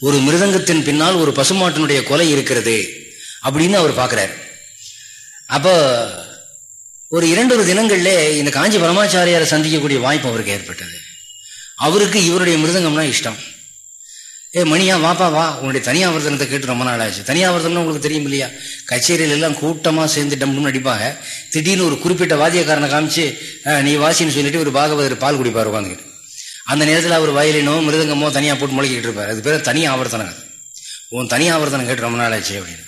ஒரு மிருதங்கத்தின் பின்னால் ஒரு பசுமாட்டினுடைய கொலை இருக்கிறது அப்படின்னு அவர் பார்க்கிறார். அப்போ ஒரு இரண்டொரு தினங்கள்ல இந்த காஞ்சி பரமாச்சாரியாரை சந்திக்கக்கூடிய வாய்ப்பு அவருக்கு ஏற்பட்டது. அவருக்கு இவருடைய மிருதங்கம்னா இஷ்டம். ஏ மணியா வாப்பா வா. உன்னுடைய தனியாவர்த்தனத்தை கேட்டு ரொம்ப நாள் ஆச்சு தனியாவர்த்தனம் உங்களுக்கு தெரியும் இல்லையா? கச்சேரியில எல்லாம் கூட்டமா சேர்ந்து டம்னு நடிப்பாங்க திடீர்னு ஒரு குறிப்பிட்ட வாத்தியக்காரனை காமிச்சு நீ வாசின்னு சொல்லிட்டு ஒரு பாகவதர் பால் குடிப்பார் உட்காந்துக்கிட்டு அந்த நேரத்தில் அவர் வயலினோ மிருதங்கமோ தனியாக போட்டு முளைக்கிட்டு இருப்பார். அது பேர் தனி ஆவர்த்தனம் உன் தனி ஆவர்த்தனம் கேட்டு ரொம்ப நாள் ஆச்சு அப்படின்னு.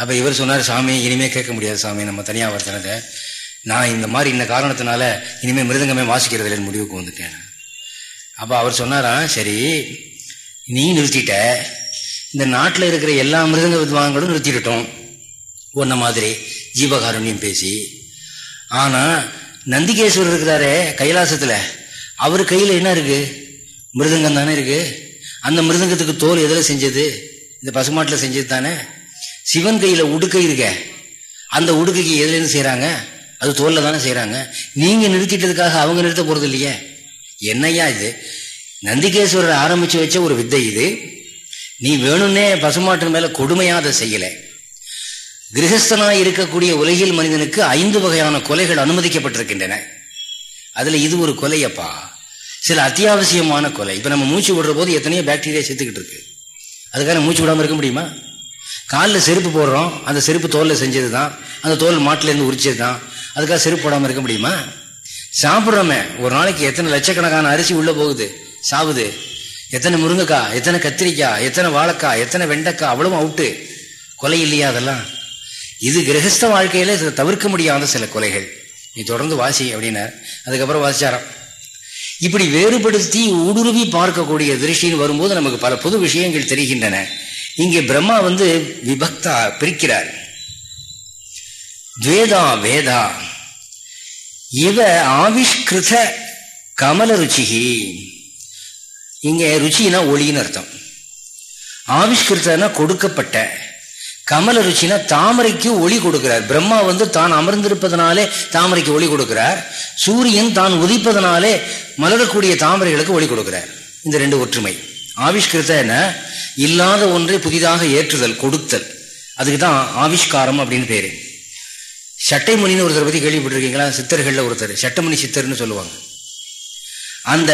அப்போ இவர் சொன்னார் சாமி இனிமே கேட்க முடியாது சாமி நம்ம தனியாக வர்த்தனத்தை நான் இந்த மாதிரி இந்த காரணத்தினால இனிமேல் மிருதங்கமே வாசிக்கிறது இல்லைன்னு முடிவுக்கு வந்துட்டேன். அப்போ அவர் சொன்னாரா சரி நீ நிறுத்திட்ட. இந்த நாட்டில் இருக்கிற எல்லா மிருதங்க வித்வான்களும் நிறுத்திட்டோம் ஒன்ன மாதிரி ஜீவகாருண்யம் பேசி. ஆனால் நந்திகேஸ்வரர் இருக்கிறாரே கைலாசத்தில். அவர் கையில் என்ன இருக்கு? மிருதங்கம் தானே இருக்கு. அந்த மிருதங்கத்துக்கு தோல் எதில் செஞ்சது? இந்த பசுமாட்டில் செஞ்சது தானே. சிவன் கையில் உடுக்கை இருக்க. அந்த உடுக்கைக்கு எதுலேருந்து செய்கிறாங்க அது தோலில் தானே செய்கிறாங்க நீங்கள் நிறுத்திட்டதுக்காக அவங்க நிறுத்த போகிறது இல்லையே. என்னையா இது? நந்திகேஸ்வரர் ஆரம்பிச்சு வச்ச ஒரு வித்தை இது. நீ வேணும்னே பசுமாட்டின் மேல அதை செய்யலை. கிரகஸ்தனா இருக்கக்கூடிய உலகில் மனிதனுக்கு ஐந்து வகையான கொலைகள் அனுமதிக்கப்பட்டிருக்கின்றன. அதுல இது ஒரு கொலையப்பா. சில அத்தியாவசியமான கொலை. இப்ப நம்ம மூச்சு விடுற போது எத்தனையோ பாக்டீரியா செத்துக்கிட்டு இருக்கு. அதுக்காக மூச்சு விடாம இருக்க முடியுமா? காலில் செருப்பு போடுறோம். அந்த செருப்பு தோலில் செஞ்சது தான் அந்த தோல் மாட்டிலேருந்து உரிச்சது தான் அதுக்காக செருப்பு போடாமல் இருக்க முடியுமா? சாப்பிட்றோமே. ஒரு நாளைக்கு எத்தனை லட்சக்கணக்கான அரிசி உள்ளே போகுது. சாவுது எத்தனை முருங்கைக்காய் எத்தனை கத்திரிக்காய் எத்தனை வாழைக்காய் எத்தனை வெண்டைக்காய் அவ்வளவும் அவுட்டு. கொலை இல்லையா அதெல்லாம்? இது கிரகஸ்த வாழ்க்கையில தவிர்க்க முடியாத சில கொலைகள். நீ தொடர்ந்து வாசி அப்படின்னா அதுக்கப்புறம் வாசிச்சாராம். இப்படி வேறுபடுத்தி ஊடுருவி பார்க்கக்கூடிய திருஷ்டின்னு வரும்போது நமக்கு பல புது விஷயங்கள் தெரிகின்றன. இங்கே பிரம்மா வந்து விபக்தா பிரிக்கிறார். துவேதா வேதா. இவ ஆவிஷ்கிருத கமல ருச்சிகி இங்கே ருச்சினா ஒளின்னு அர்த்தம். ஆவிஷ்கிருத்தனா கொடுக்கப்பட்ட கமல ருச்சினா தாமரைக்கு ஒளி கொடுக்கிறார். பிரம்மா வந்து தான் அமர்ந்திருப்பதனாலே தாமரைக்கு ஒளி கொடுக்கிறார். சூரியன் தான் உதிப்பதனாலே மலரக்கூடிய தாமரைகளுக்கு ஒளி கொடுக்கிறார். இந்த ரெண்டு ஒற்றுமை. ஆவிஷ்கிருத்த இல்லாத ஒன்றை புதிதாக ஏற்றுதல் கொடுத்தல். அதுக்கு தான் ஆவிஷ்காரம் அப்படின்னு பேரு. சட்டைமணின்னு ஒருத்தரை பற்றி கேள்விப்பட்டிருக்கீங்களா? சித்தர்களில் ஒருத்தர். சட்டமணி சித்தர்னு சொல்லுவாங்க. அந்த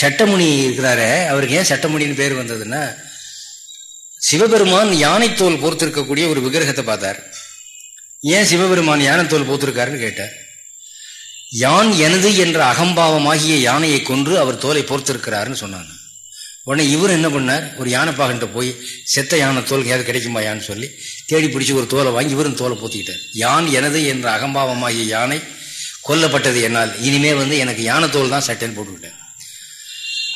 சட்டமுனி இருக்கிறாரு அவருக்கு ஏன் சட்டமுனின்னு பேர் வந்ததுன்னா சிவபெருமான் யானைத்தோல் போர்த்திருக்கக்கூடிய ஒரு விக்கிரகத்தை பார்த்தார். ஏன் சிவபெருமான் யானைத்தோல் போர்த்திருக்காருன்னு கேட்டார். யான் எனது என்ற அகம்பாவமாகிய யானையை கொன்று அவர் தோலை போர்த்திருக்கிறாருன்னு சொன்னாங்க. உடனே இவர் என்ன பண்ணார்? ஒரு யானைப்பாகன்ட்டு போய் செத்த யானை தோல் ஏதாவது கிடைக்குமா யான்னு சொல்லி தேடி பிடிச்சி ஒரு தோலை வாங்கி இவரும் தோலை போத்திக்கிட்டார் யான் எனது என்ற அகம்பாவமாகிய யானை கொல்லப்பட்டது என்னால். இனிமே வந்து எனக்கு யானை தோல் தான் சட்டைன்னு போட்டுக்கிட்டேன்.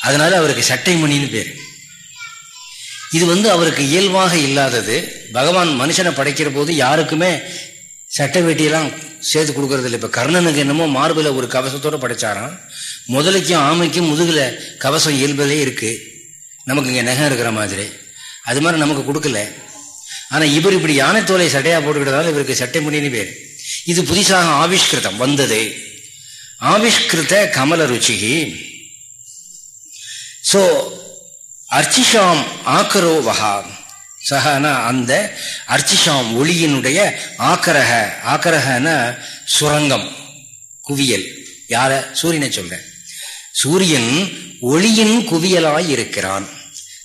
அதனால அவருக்கு சட்டை மணின்னு பேர். இது வந்து அவருக்கு இயல்பாக இல்லாதது. பகவான் மனுஷனை படைக்கிற போது யாருக்குமே சட்டை வேட்டியெல்லாம் சேர்த்து கொடுக்கறது இல்லை. இப்போ கர்ணனுக்கு என்னமோ மார்பில் ஒரு கவசத்தோடு படைச்சாராம். முதலைக்கும் ஆமைக்கும் முதுகில் கவசம் இயல்பதே இருக்குது நமக்கு இங்கே நகம் இருக்கிற மாதிரி. அது மாதிரி நமக்கு கொடுக்கல. ஆனால் இவர் இப்படி யானை தோலை சட்டையாக போட்டுக்கிட்டதால இவருக்கு சட்டை முடின்னு பேர். இது புதிசாக ஆவிஷ்கிருதம் வந்தது. ஆவிஷ்கிருத கமல ருச்சிகி. ஸோ அர்ச்சிஷாம் ஆக்கரோ வகா. சகனா அந்த அர்ச்சிஷாம் ஒளியினுடைய ஆக்கரக. ஆக்கரகன சுரங்கம் குவியல். யார? சூரியனை சொல்ற சூரியன் ஒளியின் குவியலாய் இருக்கிறான்.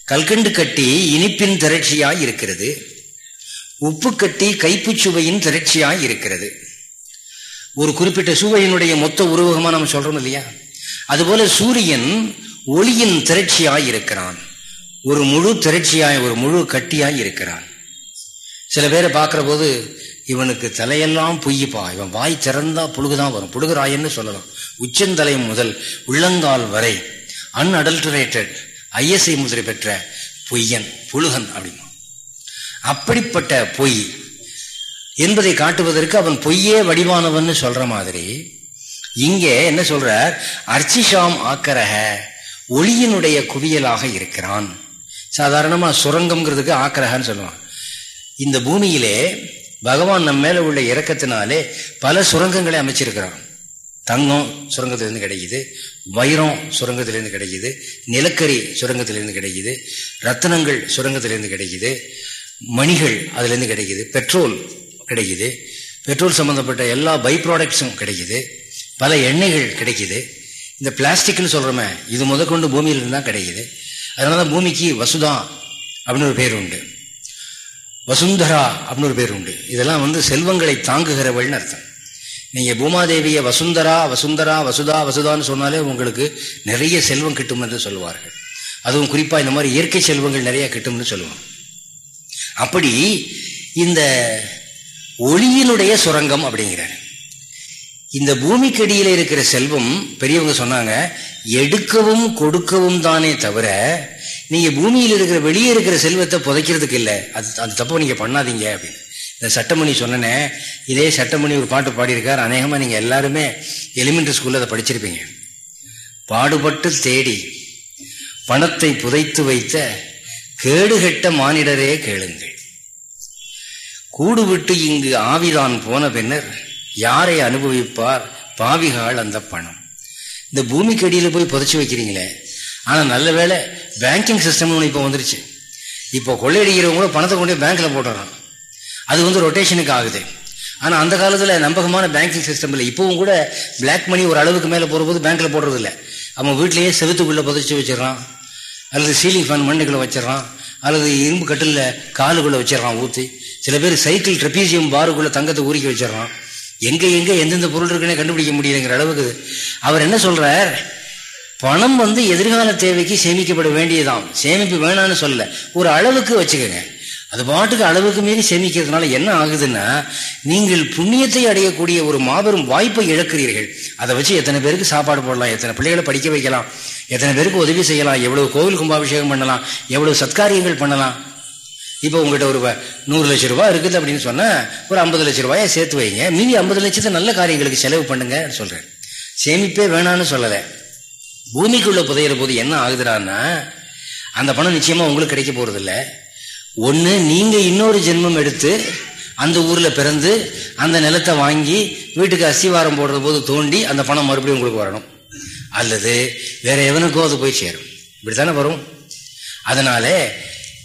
கல்கண்டு கட்டி இனிப்பின் திரட்சியாய் இருக்கிறது. உப்பு கட்டி கைப்புச் சுவையின் திரட்சியாய் இருக்கிறது. ஒரு குறிப்பிட்ட சூவையினுடைய மொத்த உருவகமாக நம்ம சொல்கிறோம் இல்லையா? அதுபோல சூரியன் ஒளியின் திரட்சியாய் இருக்கிறான். ஒரு முழு திரட்சியாய் ஒரு முழு கட்டியாய் இருக்கிறான். சில பேரை பார்க்குற போது இவனுக்கு தலையெல்லாம் பொய்யப்பா இவன் வாய் திறந்தா புழுகுதான் வரும். புழுகுராயன்னு சொல்லலாம். உச்சந்தலை முதல் உள்ளங்கால் வரை அன்அடல்டரேட்டட் ஐஎஸ்ஐ முதிரை பெற்ற பொய்யன் புழுகன் அப்படிமா. அப்படிப்பட்ட பொய் என்பதை காட்டுவதற்கு அவன் பொய்யே வடிவானவன் சொல்ற மாதிரி இங்கே என்ன சொல்ற அர்ச்சிஷாம் ஆக்கரக ஒளியினுடைய குவியலாக இருக்கிறான். சாதாரணமா சுரங்கம்ங்கிறதுக்கு ஆக்கரகன்னு சொல்லுவான். இந்த பூமியிலே பகவான் நம்ம மேல உள்ள இறக்கத்தினாலே பல சுரங்கங்களை அமைச்சிருக்கிறான். தங்கம் சுரங்கத்திலிருந்து கிடைக்குது வைரம் சுரங்கத்திலிருந்து கிடைக்குது நிலக்கரி சுரங்கத்திலிருந்து கிடைக்குது ரத்தனங்கள் சுரங்கத்திலிருந்து கிடைக்குது மணிகள் அதுலேருந்து கிடைக்குது பெட்ரோல் கிடைக்குது. பெட்ரோல் சம்மந்தப்பட்ட எல்லா பை ப்ராடக்ட்ஸும் கிடைக்குது. பல எண்ணெய்கள் கிடைக்குது. இந்த பிளாஸ்டிக்னு சொல்கிறோமே இது முதற்கொண்டு பூமியிலிருந்து தான் கிடைக்குது. அதனால தான் பூமிக்கு வசுதா அப்படின்னு ஒரு பேர் உண்டு. வசுந்தரா அப்படின்னு ஒரு பேர் உண்டு. இதெல்லாம் வந்து செல்வங்களை தாங்குகிறவள்னு அர்த்தம். நீங்கள் பூமாதேவியை வசுந்தரா வசுந்தரா வசுதா வசுதான்னு சொன்னாலே உங்களுக்கு நிறைய செல்வம் கிட்டும் என்று சொல்லுவார்கள். அதுவும் குறிப்பாக இந்த மாதிரி இயற்கை செல்வங்கள் நிறைய கிட்டும்னு சொல்லுவாங்க. அப்படி இந்த ஒளியினுடைய சுரங்கம் அப்படிங்கிறார். இந்த பூமிக்கடியில் இருக்கிற செல்வம் பெரியவங்க சொன்னாங்க எடுக்கவும் கொடுக்கவும் தானே தவிர நீங்க பூமியில் இருக்கிற வெளியே இருக்கிற செல்வத்தை புதைக்கிறதுக்கு இல்லை. அது அந்த தப்பு நீங்க பண்ணாதீங்க அப்படின்னு. இந்த சட்டமணி சொன்னேன் இதே சட்டமணி ஒரு பாட்டு பாடியிருக்கார். அநேகமாக நீங்கள் எல்லாருமே எலிமெண்ட்ரி ஸ்கூலில் அதை படிச்சிருப்பீங்க. பாடுபட்டு தேடி பணத்தை புதைத்து வைத்த கேடுகெட்ட மானிடரே கேளுங்கள். கூடு விட்டு இங்கு ஆவிதான் போன பின்னர் யாரை அனுபவிப்பார்? பாவிகால் அந்த பணம். இந்த பூமிக்கு அடியில் போய் புதைச்சி வைக்கிறீங்களே. ஆனால் நல்ல வேலை பேங்கிங் சிஸ்டம்னு ஒன்று இப்போ வந்துருச்சு. இப்போ கொள்ளையடிக்கிறவங்க பணத்தை கொண்டு பேங்க்ல போட்டுறான் அது வந்து ரொட்டேஷனுக்கு ஆகுது. ஆனால் அந்த காலத்தில் நம்பகமான பேங்கிங் சிஸ்டம் இல்லை. இப்போவும் கூட பிளாக் மணி ஒரு அளவுக்கு மேலே போகிறபோது பேங்க்கில் போடுறதில்ல. அவன் வீட்லேயே செவத்துக்குள்ளே புதைச்சி வச்சிடறான். அல்லது சீலிங் ஃபேன் மண்ணுக்குள்ளே வச்சிடறான். அல்லது இரும்பு கட்டில் காலுக்குள்ளே வச்சிடறான் ஊற்றி சில பேர் சைக்கிள் ட்ரெப்பீசியம் பாருக்குள்ளே தங்கத்தை உருக்கி வச்சிடறான். எங்கே எங்கே எந்தெந்த பொருள் இருக்குன்னே கண்டுபிடிக்க முடியலைங்கிற அளவுக்கு அவர் என்ன சொல்கிறார் பணம் வந்து எதிர்கால தேவைக்கு சேமிக்கப்பட வேண்டியதாம் சேமிப்பு வேணான்னு சொல்ல ஒரு அளவுக்கு வச்சுக்கோங்க. அது பாட்டுக்கு அளவுக்கு மீறி சேமிக்கிறதுனால என்ன ஆகுதுன்னா நீங்கள் புண்ணியத்தை அடையக்கூடிய ஒரு மாபெரும் வாய்ப்பை இழக்கிறீர்கள். அதை வச்சு எத்தனை பேருக்கு சாப்பாடு போடலாம் எத்தனை பிள்ளைகளை படிக்க வைக்கலாம் எத்தனை பேருக்கு உதவி செய்யலாம்? எவ்வளவு கோவில் கும்பாபிஷேகம் பண்ணலாம்? எவ்வளவு சத்காரியங்கள் பண்ணலாம்? இப்போ உங்ககிட்ட ஒரு நூறு லட்சம் ரூபாய் இருக்குது அப்படின்னு சொன்னால் ஒரு ஐம்பது லட்சம் ரூபாயை சேர்த்து வைங்க. மீதி ஐம்பது லட்சத்தை நல்ல காரியங்களுக்கு செலவு பண்ணுங்க சொல்கிறேன் சேமிப்பே வேணான்னு சொல்லலை. பூமிக்குள்ளே புதையிற போது என்ன ஆகுதுடான்னா அந்த பணம் நிச்சயமாக உங்களுக்கு கிடைக்க போகிறதில்ல ஒன்று நீங்கள் இன்னொரு ஜென்மம் எடுத்து அந்த ஊரில் பிறந்து அந்த நிலத்தை வாங்கி வீட்டுக்கு அஸ்திவாரம் போடுற போது தோண்டி அந்த பணம் மறுபடியும் உங்களுக்கு வரணும். அல்லது வேற எவனுக்கோ அது போய் சேரும். இப்படித்தானே வரும்? அதனால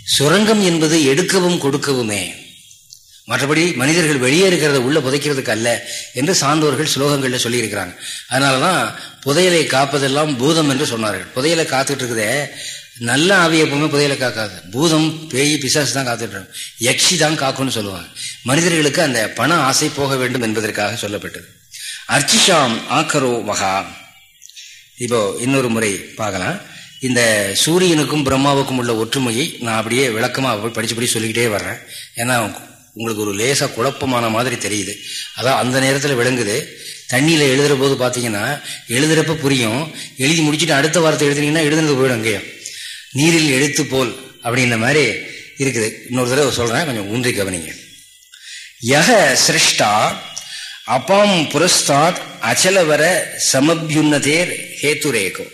சுரங்கம் என்பது எடுக்கவும் கொடுக்கவுமே. மற்றபடி மனிதர்கள் வெளியே இருக்கிறத உள்ள புதைக்கிறதுக்கு அல்ல என்று சான்றோர்கள் ஸ்லோகங்களில் சொல்லியிருக்கிறாங்க. அதனாலதான் புதையலை காப்பதெல்லாம் பூதம் என்று சொன்னார்கள். புதையலை காத்துட்டு இருக்குதே நல்ல ஆவி எப்பவுமே புதையலை காக்காது. பூதம் பேய் பிசாசு தான் காத்துட்டு யக்ஷி தான் காக்கும்னு சொல்லுவாங்க. மனிதர்களுக்கு அந்த பண ஆசை போக வேண்டும் என்பதற்காக சொல்லப்பட்டது. அர்ச்சிஷாம் ஆக்கரோ மகா இப்போ இன்னொரு முறை பார்க்கலாம். இந்த சூரியனுக்கும் பிரம்மாவுக்கும் உள்ள ஒற்றுமையை நான் அப்படியே விளக்கமாக படிச்சு படி சொல்லிக்கிட்டே வர்றேன். ஏன்னா உங்களுக்கு ஒரு லேசாக குழப்பமான மாதிரி தெரியுது. அதான் அந்த நேரத்தில் விளங்குது. தண்ணியில் எழுதுகிற போது பார்த்தீங்கன்னா எழுதுறப்ப புரியும். எழுதி முடிச்சுட்டு அடுத்த வாரத்தை எழுதுனீங்கன்னா எழுதுனது போயிடும் அங்கேயும். நீரில் எழுத்து போல் அப்படின்ற மாதிரி இருக்குது. இன்னொரு தடவை சொல்கிறேன் கொஞ்சம் ஊன்றி கவனிங்க. யக சிருஷ்டா அப்பாம் புரஸ்தாத் அச்சலவர சமபியுன்னதேர் ஹேத்துரேகம்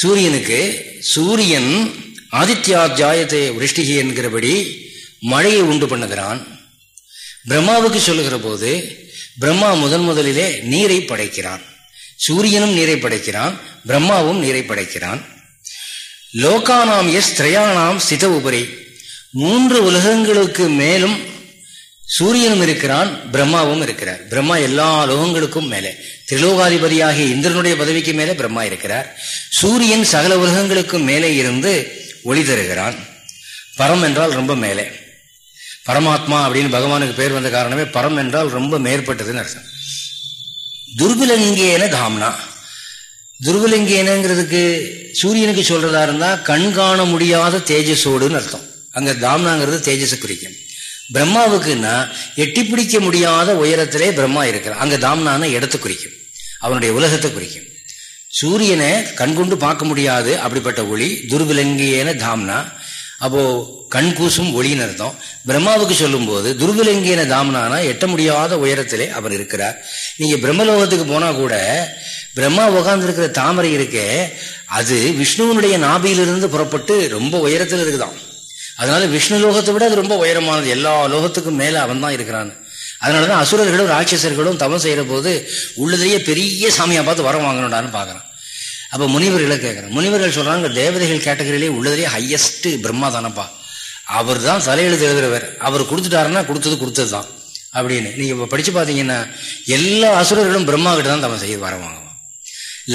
சூரியனுக்கு சூரியன் ஆதித்யா ஜாயத்தை விருஷ்டிகி என்கிறபடி மழையை உண்டு பண்ணுகிறான். பிரம்மாவுக்கு சொல்லுகிற போது பிரம்மா முதன் முதலிலே நீரை படைக்கிறான். சூரியனும் நீரை படைக்கிறான் பிரம்மாவும் நீரை படைக்கிறான். லோகானாம் எஸ் திரையானாம் ஸ்தித உபரி மூன்று உலகங்களுக்கு மேலும் சூரியனும் இருக்கிறான் பிரம்மாவும் இருக்கிறார். பிரம்மா எல்லா லோகங்களுக்கும் மேலே. திரிலோகாதிபதியாகிய இந்திரனுடைய பதவிக்கு மேலே பிரம்மா இருக்கிறார். சூரியன் சகல உலகங்களுக்கும் மேலே இருந்து ஒளி தருகிறான். பரம் என்றால் ரொம்ப மேலே. பரமாத்மா அப்படின்னு பகவானுக்கு பேர் வந்த காரணமே பரம் என்றால் ரொம்ப மேற்பட்டதுன்னு அர்த்தம். துர்பிலங்கேன தாம்னா. துர்பிலங்கேனங்கிறதுக்கு சூரியனுக்கு சொல்றதா இருந்தா கண் காண முடியாத தேஜஸோடுன்னு அர்த்தம். அங்க தாம்னாங்கிறது தேஜஸை குறிக்கும். பிரம்மாவுக்குன்னா எட்டி பிடிக்க முடியாத உயரத்திலே பிரம்மா இருக்கிறான் அங்கே தாம்னான இடத்தை குறிக்கும். அவனுடைய உலகத்தை குறிக்கும். சூரியனை கண்கொண்டு பார்க்க முடியாது அப்படிப்பட்ட ஒளி. துர்விலங்கியன தாம்னா அப்போ கண் கூசும் ஒளின்னு அர்த்தம். பிரம்மாவுக்கு சொல்லும் போது துர்விலங்கியன தாம்னானா எட்ட முடியாத உயரத்திலே அவர் இருக்கிறார். நீங்க பிரம்மலோகத்துக்கு போனா கூட பிரம்மா உகாந்துருக்கிற தாமரை இருக்கே அது விஷ்ணுவனுடைய நாபியிலிருந்து புறப்பட்டு ரொம்ப உயரத்தில் இருக்குதான் அதனால விஷ்ணு லோகத்தை விட அது ரொம்ப உயரமானது. எல்லா லோகத்துக்கும் மேல அவன் தான் இருக்கிறான். அதனாலதான் அசுரர்களும் ராட்சசர்களும் தவம் செய்யற போது உள்ளதையே பெரிய சாமியா பார்த்து வரம் வாங்கணும்டான்னு பாக்குறான் அப்ப முனிவர்களை கேட்கிறேன். முனிவர்கள் சொல்றாங்க தேவதைகள் கேட்டகரியிலே உள்ளதே ஹையஸ்ட் பிரம்மா தானப்பா அவர் தான் தலையெழுத்து எழுதுறவர். அவர் கொடுத்துட்டாருன்னா கொடுத்தது கொடுத்தது தான் அப்படின்னு. நீங்க இப்ப படிச்சு பாத்தீங்கன்னா எல்லா அசுரர்களும் பிரம்மா கிட்ட தான் தவம் செய்ய வரம் வாங்குவான்.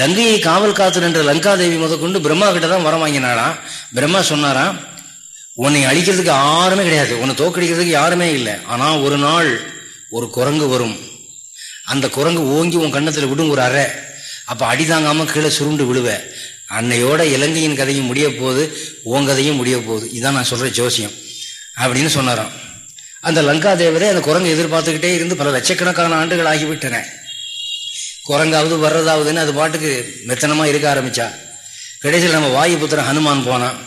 லங்கையை காவல் காத்து நின்ற லங்காதேவி முதற்கொண்டு பிரம்மா கிட்ட தான் வரம் வாங்கினாராம் பிரம்மா சொன்னாராம் உன்னை அழிக்கிறதுக்கு யாருமே கிடையாது. உன்னை தோக்கடிக்கிறதுக்கு யாருமே இல்லை. ஆனால் ஒரு நாள் ஒரு குரங்கு வரும். அந்த குரங்கு ஓங்கி உன் கண்ணத்தில் விடும் ஒரு அறை. அப்போ அடிதாங்காமல் கீழே சுருண்டு விழுவ. அன்னையோட இலங்கையின் கதையும் முடிய போகுது உன் கதையும் முடிய போகுது. இதான் நான் சொல்கிற ஜோசியம். அப்படின்னு சொன்னாராம். அந்த லங்கா தேவரே அந்த குரங்கு எதிர்பார்த்துக்கிட்டே இருந்து பல லட்சக்கணக்கான ஆண்டுகள் ஆகிவிட்டன. குரங்காவது வர்றதாவதுன்னு அது பாட்டுக்கு மெத்தனமாக இருக்க ஆரம்பிச்சா. கடைசியில் நம்ம வாயு புத்திரன் ஹனுமான் போனான்.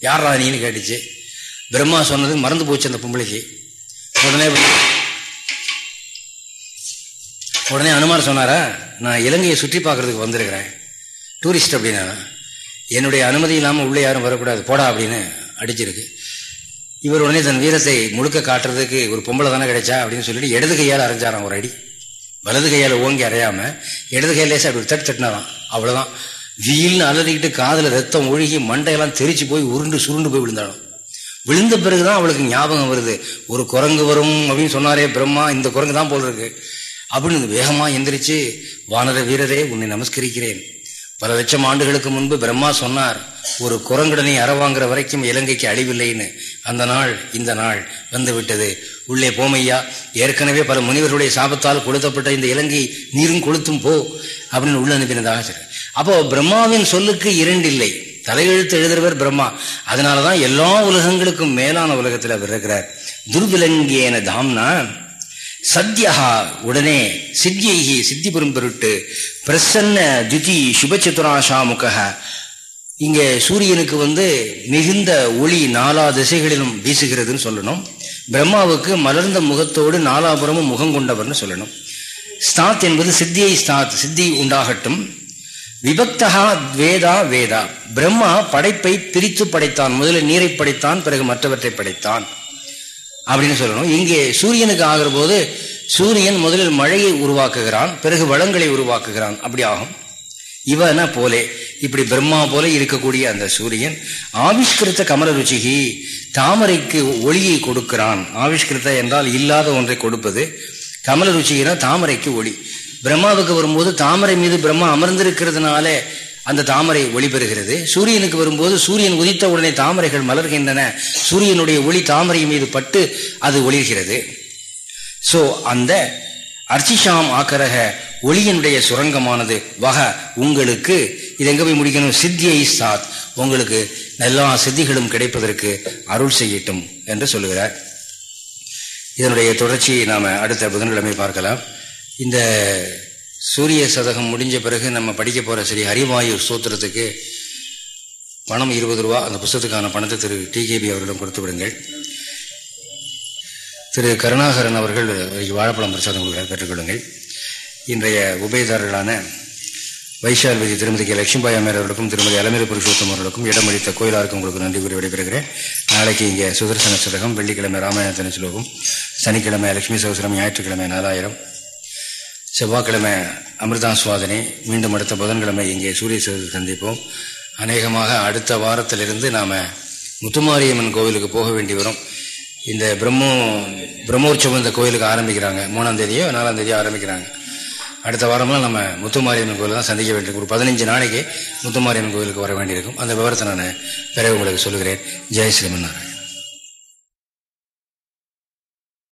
யார் ராணின்னு கேட்டுச்சு. பிரம்மா சொன்னது மறந்து போச்சு அந்த பொம்பளைக்கு. உடனே உடனே அனுமார் சொன்னாரா நான் இலங்கையை சுற்றி பார்க்கறதுக்கு வந்திருக்கிறேன். டூரிஸ்ட் அப்படின்னா என்னுடைய அனுமதி இல்லாமல் உள்ளே யாரும் வரக்கூடாது. போடா அப்படின்னு அடிச்சிருக்கு. இவர் உடனே தன் வீரத்தை முழுக்க காட்டுறதுக்கு ஒரு பொம்பளை தானே கிடைச்சா அப்படின்னு சொல்லிட்டு இடது கையால் அரைஞ்சாராம் ஒரு அடி. வலது கையால் ஓங்கி அறையாம இடது கையில அப்படி தட்டு தட்டினாராம். அவ்வளோதான் வீல்னு அலறிக்கிட்டு காதில் ரத்தம் ஒழுகி மண்டையெல்லாம் தெரிச்சு போய் உருண்டு சுருண்டு போய் விழுந்தாலும் விழுந்த பிறகுதான் அவளுக்கு ஞாபகம் வருது. ஒரு குரங்கு வரும் அப்படின்னு சொன்னாரே பிரம்மா இந்த குரங்கு தான் போல் இருக்கு. அப்படின்னு வேகமா எந்திரிச்சு வானர வீரரே உன்னை நமஸ்கரிக்கிறேன். பல லட்சம் ஆண்டுகளுக்கு முன்பு பிரம்மா சொன்னார் ஒரு குரங்குடனை அறவாங்கிற வரைக்கும் இலங்கைக்கு அழிவில்லைன்னு. அந்த நாள் இந்த நாள் வந்து விட்டது உள்ளே போமையா ஏற்கனவே பல முனிவர்களுடைய சாபத்தால் கொளுத்தப்பட்ட இந்த இலங்கை நீரும் கொளுத்தும் போ அப்படின்னு உள்ள அனுப்பினதாக சரி அப்போ பிரம்மாவின் சொல்லுக்கு இரண்டில்லை. தலையெழுத்து எழுதுறவர் பிரம்மா. அதனாலதான் எல்லா உலகங்களுக்கும் மேலான உலகத்தில் அவர் இருக்கிறார். துர்விலங்கியன தாம்னா சத்யா உடனே சித்தியைகி சித்தி பெரும் பொருட்டு பிரசன்ன துதி சுபச்சதுராஷாமுக இங்கே சூரியனுக்கு வந்து மிகுந்த ஒளி நாலா திசைகளிலும் வீசுகிறதுன்னு சொல்லணும். பிரம்மாவுக்கு மலர்ந்த முகத்தோடு நாலாபுரமும் முகம் கொண்டவர்னு சொல்லணும். ஸ்தாத் என்பது சித்தியை ஸ்தாத் சித்தி உண்டாகட்டும். விபக்தகா வேதா வேதா. பிரம்மா படைப்பை பிரித்து படைத்தான். முதலில் நீரை படைத்தான் பிறகு மற்றவற்றை படைத்தான். அப்படின்னு சொல்லணும். இங்கே சூரியனுக்கு ஆகிற போது சூரியன் முதலில் மழையை உருவாக்குகிறான் பிறகு வளங்களை உருவாக்குகிறான். அப்படி ஆகும். இவனா போலே. இப்படி பிரம்மா போல இருக்கக்கூடிய அந்த சூரியன் ஆவிஷ்கிருத்த கமல ருச்சிகி தாமரைக்கு ஒளியை கொடுக்கிறான். ஆவிஷ்கிருத்த என்றால் இல்லாத ஒன்றை கொடுப்பது. கமல ருச்சிகினா தாமரைக்கு ஒளி. பிரம்மாவுக்கு வரும்போது தாமரை மீது பிரம்மா அமர்ந்திருக்கிறதுனால அந்த தாமரை ஒளி பெறுகிறது சூரியனுக்கு வரும்போது சூரியன் உதித்த உடனே தாமரைகள் மலர்கின்றன. சூரியனுடைய ஒளி தாமரை மீது பட்டு அது ஒளிர்கிறது. ஸோ அந்த அர்ச்சிஷாம் ஆக்கரக ஒளியினுடைய சுரங்கமானது வக உங்களுக்கு இது எங்க போய் முடிக்கணும்? சித்தியை சாத் உங்களுக்கு எல்லா சித்திகளும் கிடைப்பதற்கு அருள் செய்யட்டும் என்று சொல்லுகிறார். இதனுடைய தொடர்ச்சியை நாம் அடுத்த புதன்கிழமை பார்க்கலாம். இந்த சூரிய சதகம் முடிஞ்ச பிறகு நம்ம படிக்க போகிற சரி ஹரிவாயு சூத்திரத்துக்கு பணம் இருபது ரூபா அந்த புத்தகத்துக்கான பணத்தை திரு டிகேபி அவர்களிடம் கொடுத்து விடுங்கள். திரு கருணாகரன் அவர்கள் வாழைப்பழம் பிரசாதம் கொடுக்கிறார் பெற்றுக்கொள்ளுங்கள். இன்றைய உபயதாரர்களான வைஷால்வதி திருமதி கே. லட்சுமிபாய் அம்மையார் அவர்களுக்கும் திருமதி அலமேலு புருஷோத்தம் அவர்களுக்கும் இடமளித்த கோயிலாருக்கும் உங்களுக்கு நன்றி கூறி விடைபெறுகிறேன். நாளைக்கு இங்கே சுதர்சன சதகம் வெள்ளிக்கிழமை ராமாயணத்தின சுலோகம் சனிக்கிழமை லட்சுமி சகசரம் ஞாயிற்றுக்கிழமை நாலாயிரம். செவ்வாய்க்கிழமை அமிர்தாஸ்வாதனை. மீண்டும் அடுத்த புதன்கிழமை இங்கே சூரிய சந்திப்போம். அநேகமாக அடுத்த வாரத்திலிருந்து நாம் முத்துமாரியம்மன் கோவிலுக்கு போக வேண்டி வரும். இந்த பிரம்மோ பிரம்மோற்சவம் இந்த கோயிலுக்கு ஆரம்பிக்கிறாங்க. மூணாம் தேதியோ நாலாம் தேதியோ ஆரம்பிக்கிறாங்க. அடுத்த வாரம்லாம் நம்ம முத்துமாரியம்மன் கோயில் தான் சந்திக்க வேண்டியிருக்கும் ஒரு பதினஞ்சு நாளைக்கு முத்துமாரியம்மன் கோயிலுக்கு வர வேண்டியிருக்கும். அந்த விவரத்தை நான் பிறகு உங்களுக்கு சொல்லுகிறேன். ஜெய் ஸ்ரீமன் நாராயண்